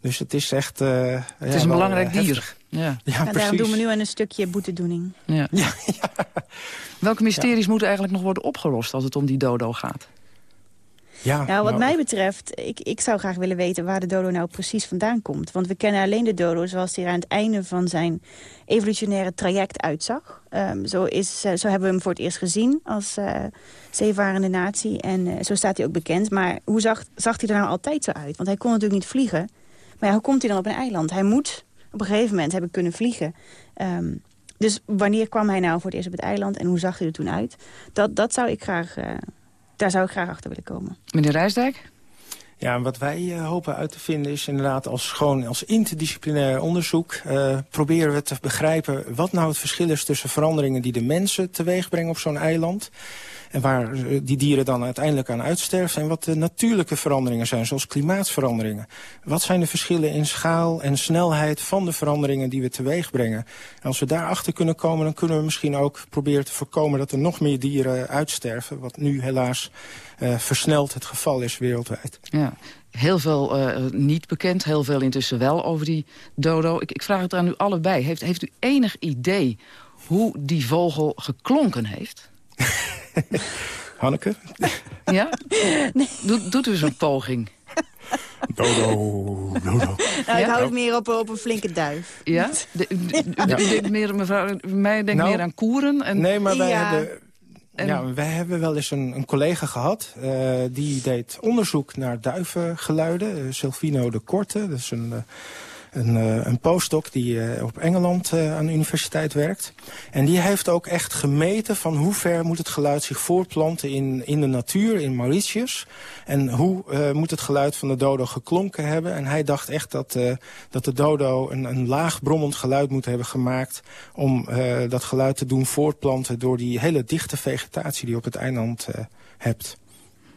Dus het is echt... eh, Het is een belangrijk dier. Ja. Ja, en daarom doen we nu aan een stukje boetedoening. Ja. Welke mysteries moeten eigenlijk nog worden opgelost als het om die dodo gaat? Ja, Nou, wat mij betreft, ik, ik zou graag willen weten waar de dodo nou precies vandaan komt. Want we kennen alleen de dodo zoals hij er aan het einde van zijn evolutionaire traject uitzag. Ehm, zo, is, eh, zo hebben we hem voor het eerst gezien als eh zeevarende natie. En eh, zo staat hij ook bekend. Maar hoe zag, zag hij er nou altijd zo uit? Want hij kon natuurlijk niet vliegen. Maar ja, hoe komt hij dan op een eiland? Hij moet op een gegeven moment hebben kunnen vliegen. Ehm, dus wanneer kwam hij nou voor het eerst op het eiland en hoe zag hij er toen uit? Dat, dat zou ik graag, daar zou ik graag achter willen komen. Meneer Rijsdijk? Ja, en wat wij eh, hopen uit te vinden is inderdaad als, gewoon als interdisciplinair onderzoek... eh, proberen we te begrijpen wat nou het verschil is tussen veranderingen die de mensen teweeg brengen op zo'n eiland... en waar eh, die dieren dan uiteindelijk aan uitsterven... en wat de natuurlijke veranderingen zijn, zoals klimaatveranderingen. Wat zijn de verschillen in schaal en snelheid van de veranderingen die we teweeg brengen? En als we daarachter kunnen komen, dan kunnen we misschien ook proberen te voorkomen... dat er nog meer dieren uitsterven, wat nu helaas eh, versneld het geval is wereldwijd. Ja. Heel veel eh, niet bekend, heel veel intussen wel over die dodo. Ik, ik vraag het aan u allebei. Heeft, heeft u enig idee hoe die vogel geklonken heeft? Hanneke? Ja? Doet, doet u eens een poging? Dodo, dodo. Nou, ik Ja? hou het meer op, op een flinke duif. Ja? De, u- denkt meer, mevrouw, mij denkt Nou, meer aan koeren. En... Nee, maar wij Ja. hebben... Ja, wij hebben wel eens een, een collega gehad. eh, die deed onderzoek naar duivengeluiden. eh, Silvino de Korte. Dat is een, eh, een, eh, een postdoc die eh, op Engeland eh, aan de universiteit werkt. En die heeft ook echt gemeten van hoe ver moet het geluid zich voortplanten in, in de natuur, in Mauritius. En hoe moet het geluid van de dodo geklonken hebben. En hij dacht echt dat, dat de dodo een, een laag brommend geluid moet hebben gemaakt... om dat geluid te doen voortplanten door die hele dichte vegetatie die je op het eiland hebt.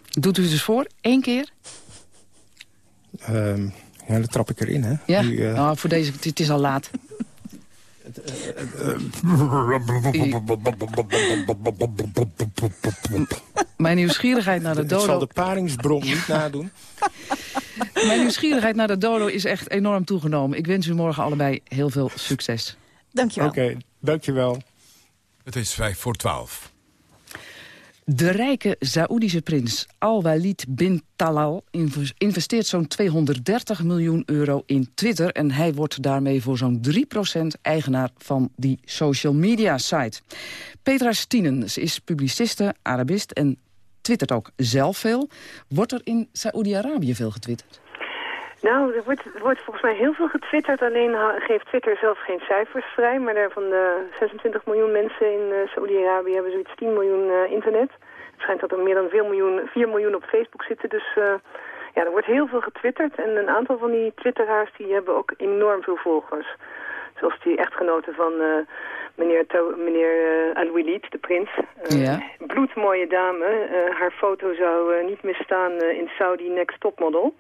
Doet u het dus voor? Eén keer? Ehm, ja, dan trap ik erin, hè. Ja? Nu, eh, Nou, voor deze, het is al laat. Mijn nieuwsgierigheid naar de Ik zal dodo... de paringsbron niet nadoen. Mijn nieuwsgierigheid naar de dodo is echt enorm toegenomen. Ik wens u morgen allebei heel veel succes. Dankjewel. Oké, dankjewel. Het is vijf voor twaalf. De rijke Saoedische prins Al-Walid bin Talal inv- investeert zo'n 230 miljoen euro in Twitter... en hij wordt daarmee voor zo'n 3% eigenaar van die social media site. Petra Stienen is publiciste, Arabist en twittert ook zelf veel. Wordt er in Saoedi-Arabië veel getwitterd? Nou, er wordt, wordt volgens mij heel veel getwitterd. Alleen geeft Twitter zelf geen cijfers vrij. Maar er van de 26 miljoen mensen in uh, Saoedi-Arabië hebben zoiets 10 miljoen uh, internet. Het schijnt dat er meer dan veel miljoen, 4 miljoen op Facebook zitten. Dus uh, ja, er wordt heel veel getwitterd. En een aantal van die twitteraars die hebben ook enorm veel volgers. Zoals die echtgenote van meneer, meneer uh, de prins. Uh, ja. Bloedmooie dame. Uh, haar foto zou niet misstaan uh, in Saudi Next Topmodel.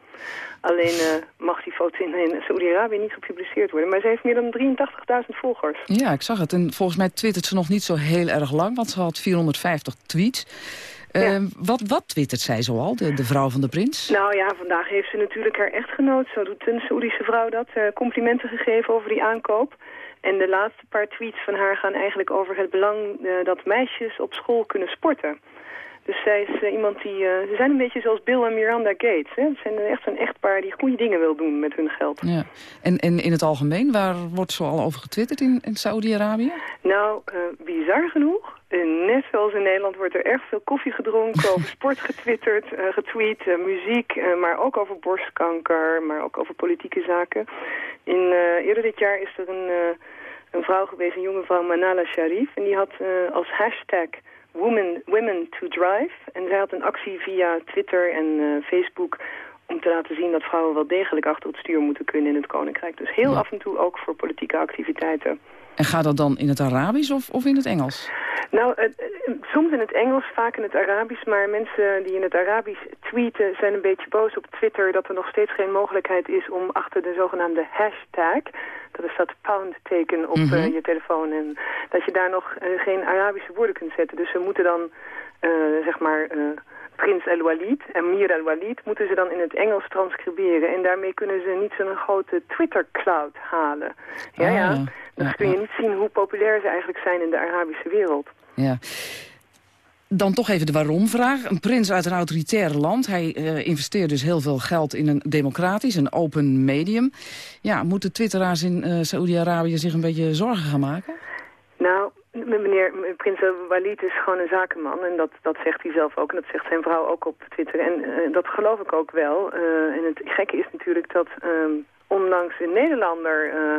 Alleen mag die foto in, in Saudi-Arabië niet gepubliceerd worden. Maar ze heeft meer dan 83.000 volgers. Ja, ik zag het. En volgens mij twittert ze nog niet zo heel erg lang, want ze had 450 tweets. Uh, ja. wat, wat twittert zij zoal, de, de vrouw van de prins? Nou ja, vandaag heeft ze natuurlijk haar echtgenoot, zo doet een Saoedische vrouw dat, uh, complimenten gegeven over die aankoop. En de laatste paar tweets van haar gaan eigenlijk over het belang uh, dat meisjes op school kunnen sporten. Dus zij is uh, iemand die... Uh, ze zijn een beetje zoals Bill en Miranda Gates. Hè? Het zijn echt een echtpaar die goede dingen wil doen met hun geld. Ja. En, en in het algemeen, waar wordt zo al over getwitterd in, in Saudi-Arabië? Nou, bizar genoeg. net zoals in Nederland wordt er erg veel koffie gedronken, over sport getwitterd, getweet, muziek, maar ook over borstkanker, maar ook over politieke zaken. In, eerder dit jaar is er een, een vrouw geweest, een jonge vrouw, Manala Sharif, en die had als hashtag Women, women to Drive. En zij had een actie via Twitter en uh, Facebook om te laten zien dat vrouwen wel degelijk achter het stuur moeten kunnen in het Koninkrijk. Dus heel ja. af en toe ook voor politieke activiteiten. En gaat dat dan in het Arabisch of, of in het Engels? Nou, uh, soms in het Engels, vaak in het Arabisch. Maar mensen die in het Arabisch tweeten zijn een beetje boos op Twitter... dat er nog steeds geen mogelijkheid is om achter de zogenaamde hashtag... dat is dat pound-teken op mm -hmm. uh, je telefoon... en dat je daar nog uh, geen Arabische woorden kunt zetten. Dus ze moeten dan, zeg maar... Prins El-Walid en Mir El-Walid moeten ze dan in het Engels transcriberen. En daarmee kunnen ze niet zo'n grote Twitter-cloud halen. Ja, ah, ja. Dan ja, kun je niet zien hoe populair ze eigenlijk zijn in de Arabische wereld. Ja. Dan toch even de waarom-vraag. Een prins uit een autoritair land. Hij uh, investeert dus heel veel geld in een democratisch, een open medium. Ja, moeten twitteraars in uh, Saoedi-Arabië zich een beetje zorgen gaan maken? Nou, meneer Prins Walid is gewoon een zakenman en dat, dat zegt hij zelf ook en dat zegt zijn vrouw ook op Twitter en uh, dat geloof ik ook wel. Uh, en het gekke is natuurlijk dat um, onlangs een Nederlander uh,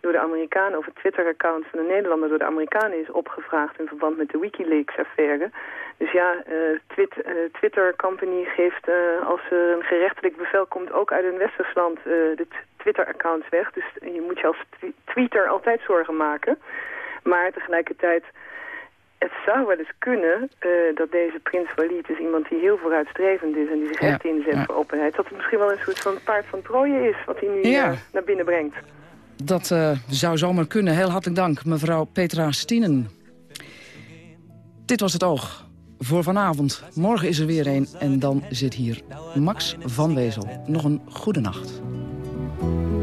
door de Amerikanen of het Twitter-account van een Nederlander door de Amerikanen is opgevraagd in verband met de Wikileaks-affaire. Dus ja, twit, Twitter Company geeft als er een gerechtelijk bevel komt ook uit een westers land de Twitter-accounts weg. Dus je moet je als tweeter altijd zorgen maken. Maar tegelijkertijd, het zou wel eens kunnen uh, dat deze prins Walid is iemand die heel vooruitstrevend is en die zich ja, echt inzet ja. voor openheid. Dat het misschien wel een soort van paard van Troje is wat hij nu ja. uh, naar binnen brengt. Dat uh, zou zomaar kunnen. Heel hartelijk dank, mevrouw Petra Stienen. Dit was het oog voor vanavond. Morgen is er weer een en dan zit hier Max van Wezel. Nog een goede nacht.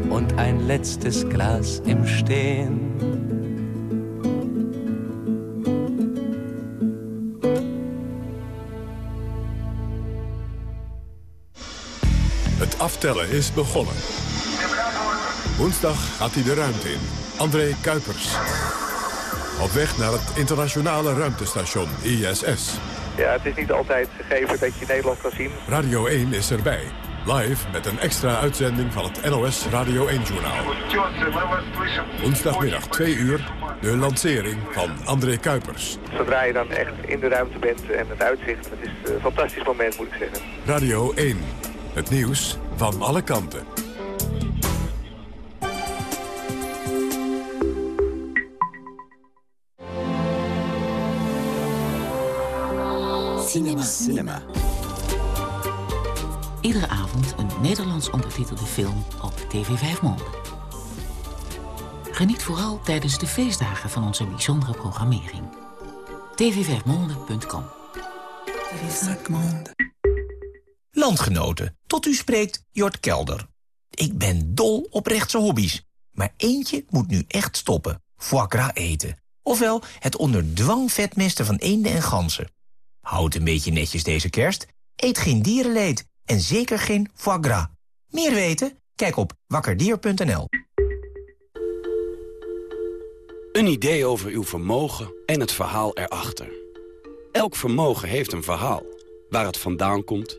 Und ein letztes Glas im Stehen. Het aftellen is begonnen. Woensdag gaat hij de ruimte in. André Kuipers. Op weg naar het internationale ruimtestation ISS. Ja, het is niet altijd gegeven dat je Nederland kan zien. Radio 1 is erbij. Live met een extra uitzending van het NOS Radio 1-journaal. Woensdagmiddag 2 uur, de lancering van André Kuipers. Zodra je dan echt in de ruimte bent en het uitzicht, het is een fantastisch moment moet ik zeggen. Radio 1, het nieuws van alle kanten. Cinema. Cinema. Iedere avond een Nederlands ondertitelde film op TV 5 Monde. Geniet vooral tijdens de feestdagen van onze bijzondere programmering. tv5monde.com Landgenoten, tot u spreekt Jort Kelder. Ik ben dol op rechtse hobby's, maar eentje moet nu echt stoppen. foie gras eten. Ofwel het onder dwang vetmesten van eenden en ganzen. Houd een beetje netjes deze kerst. Eet geen dierenleed en zeker geen foie gras. Meer weten? Kijk op wakkerdier.nl. Een idee over uw vermogen en het verhaal erachter. Elk vermogen heeft een verhaal. Waar het vandaan komt,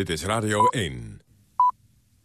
Dit is Radio 1.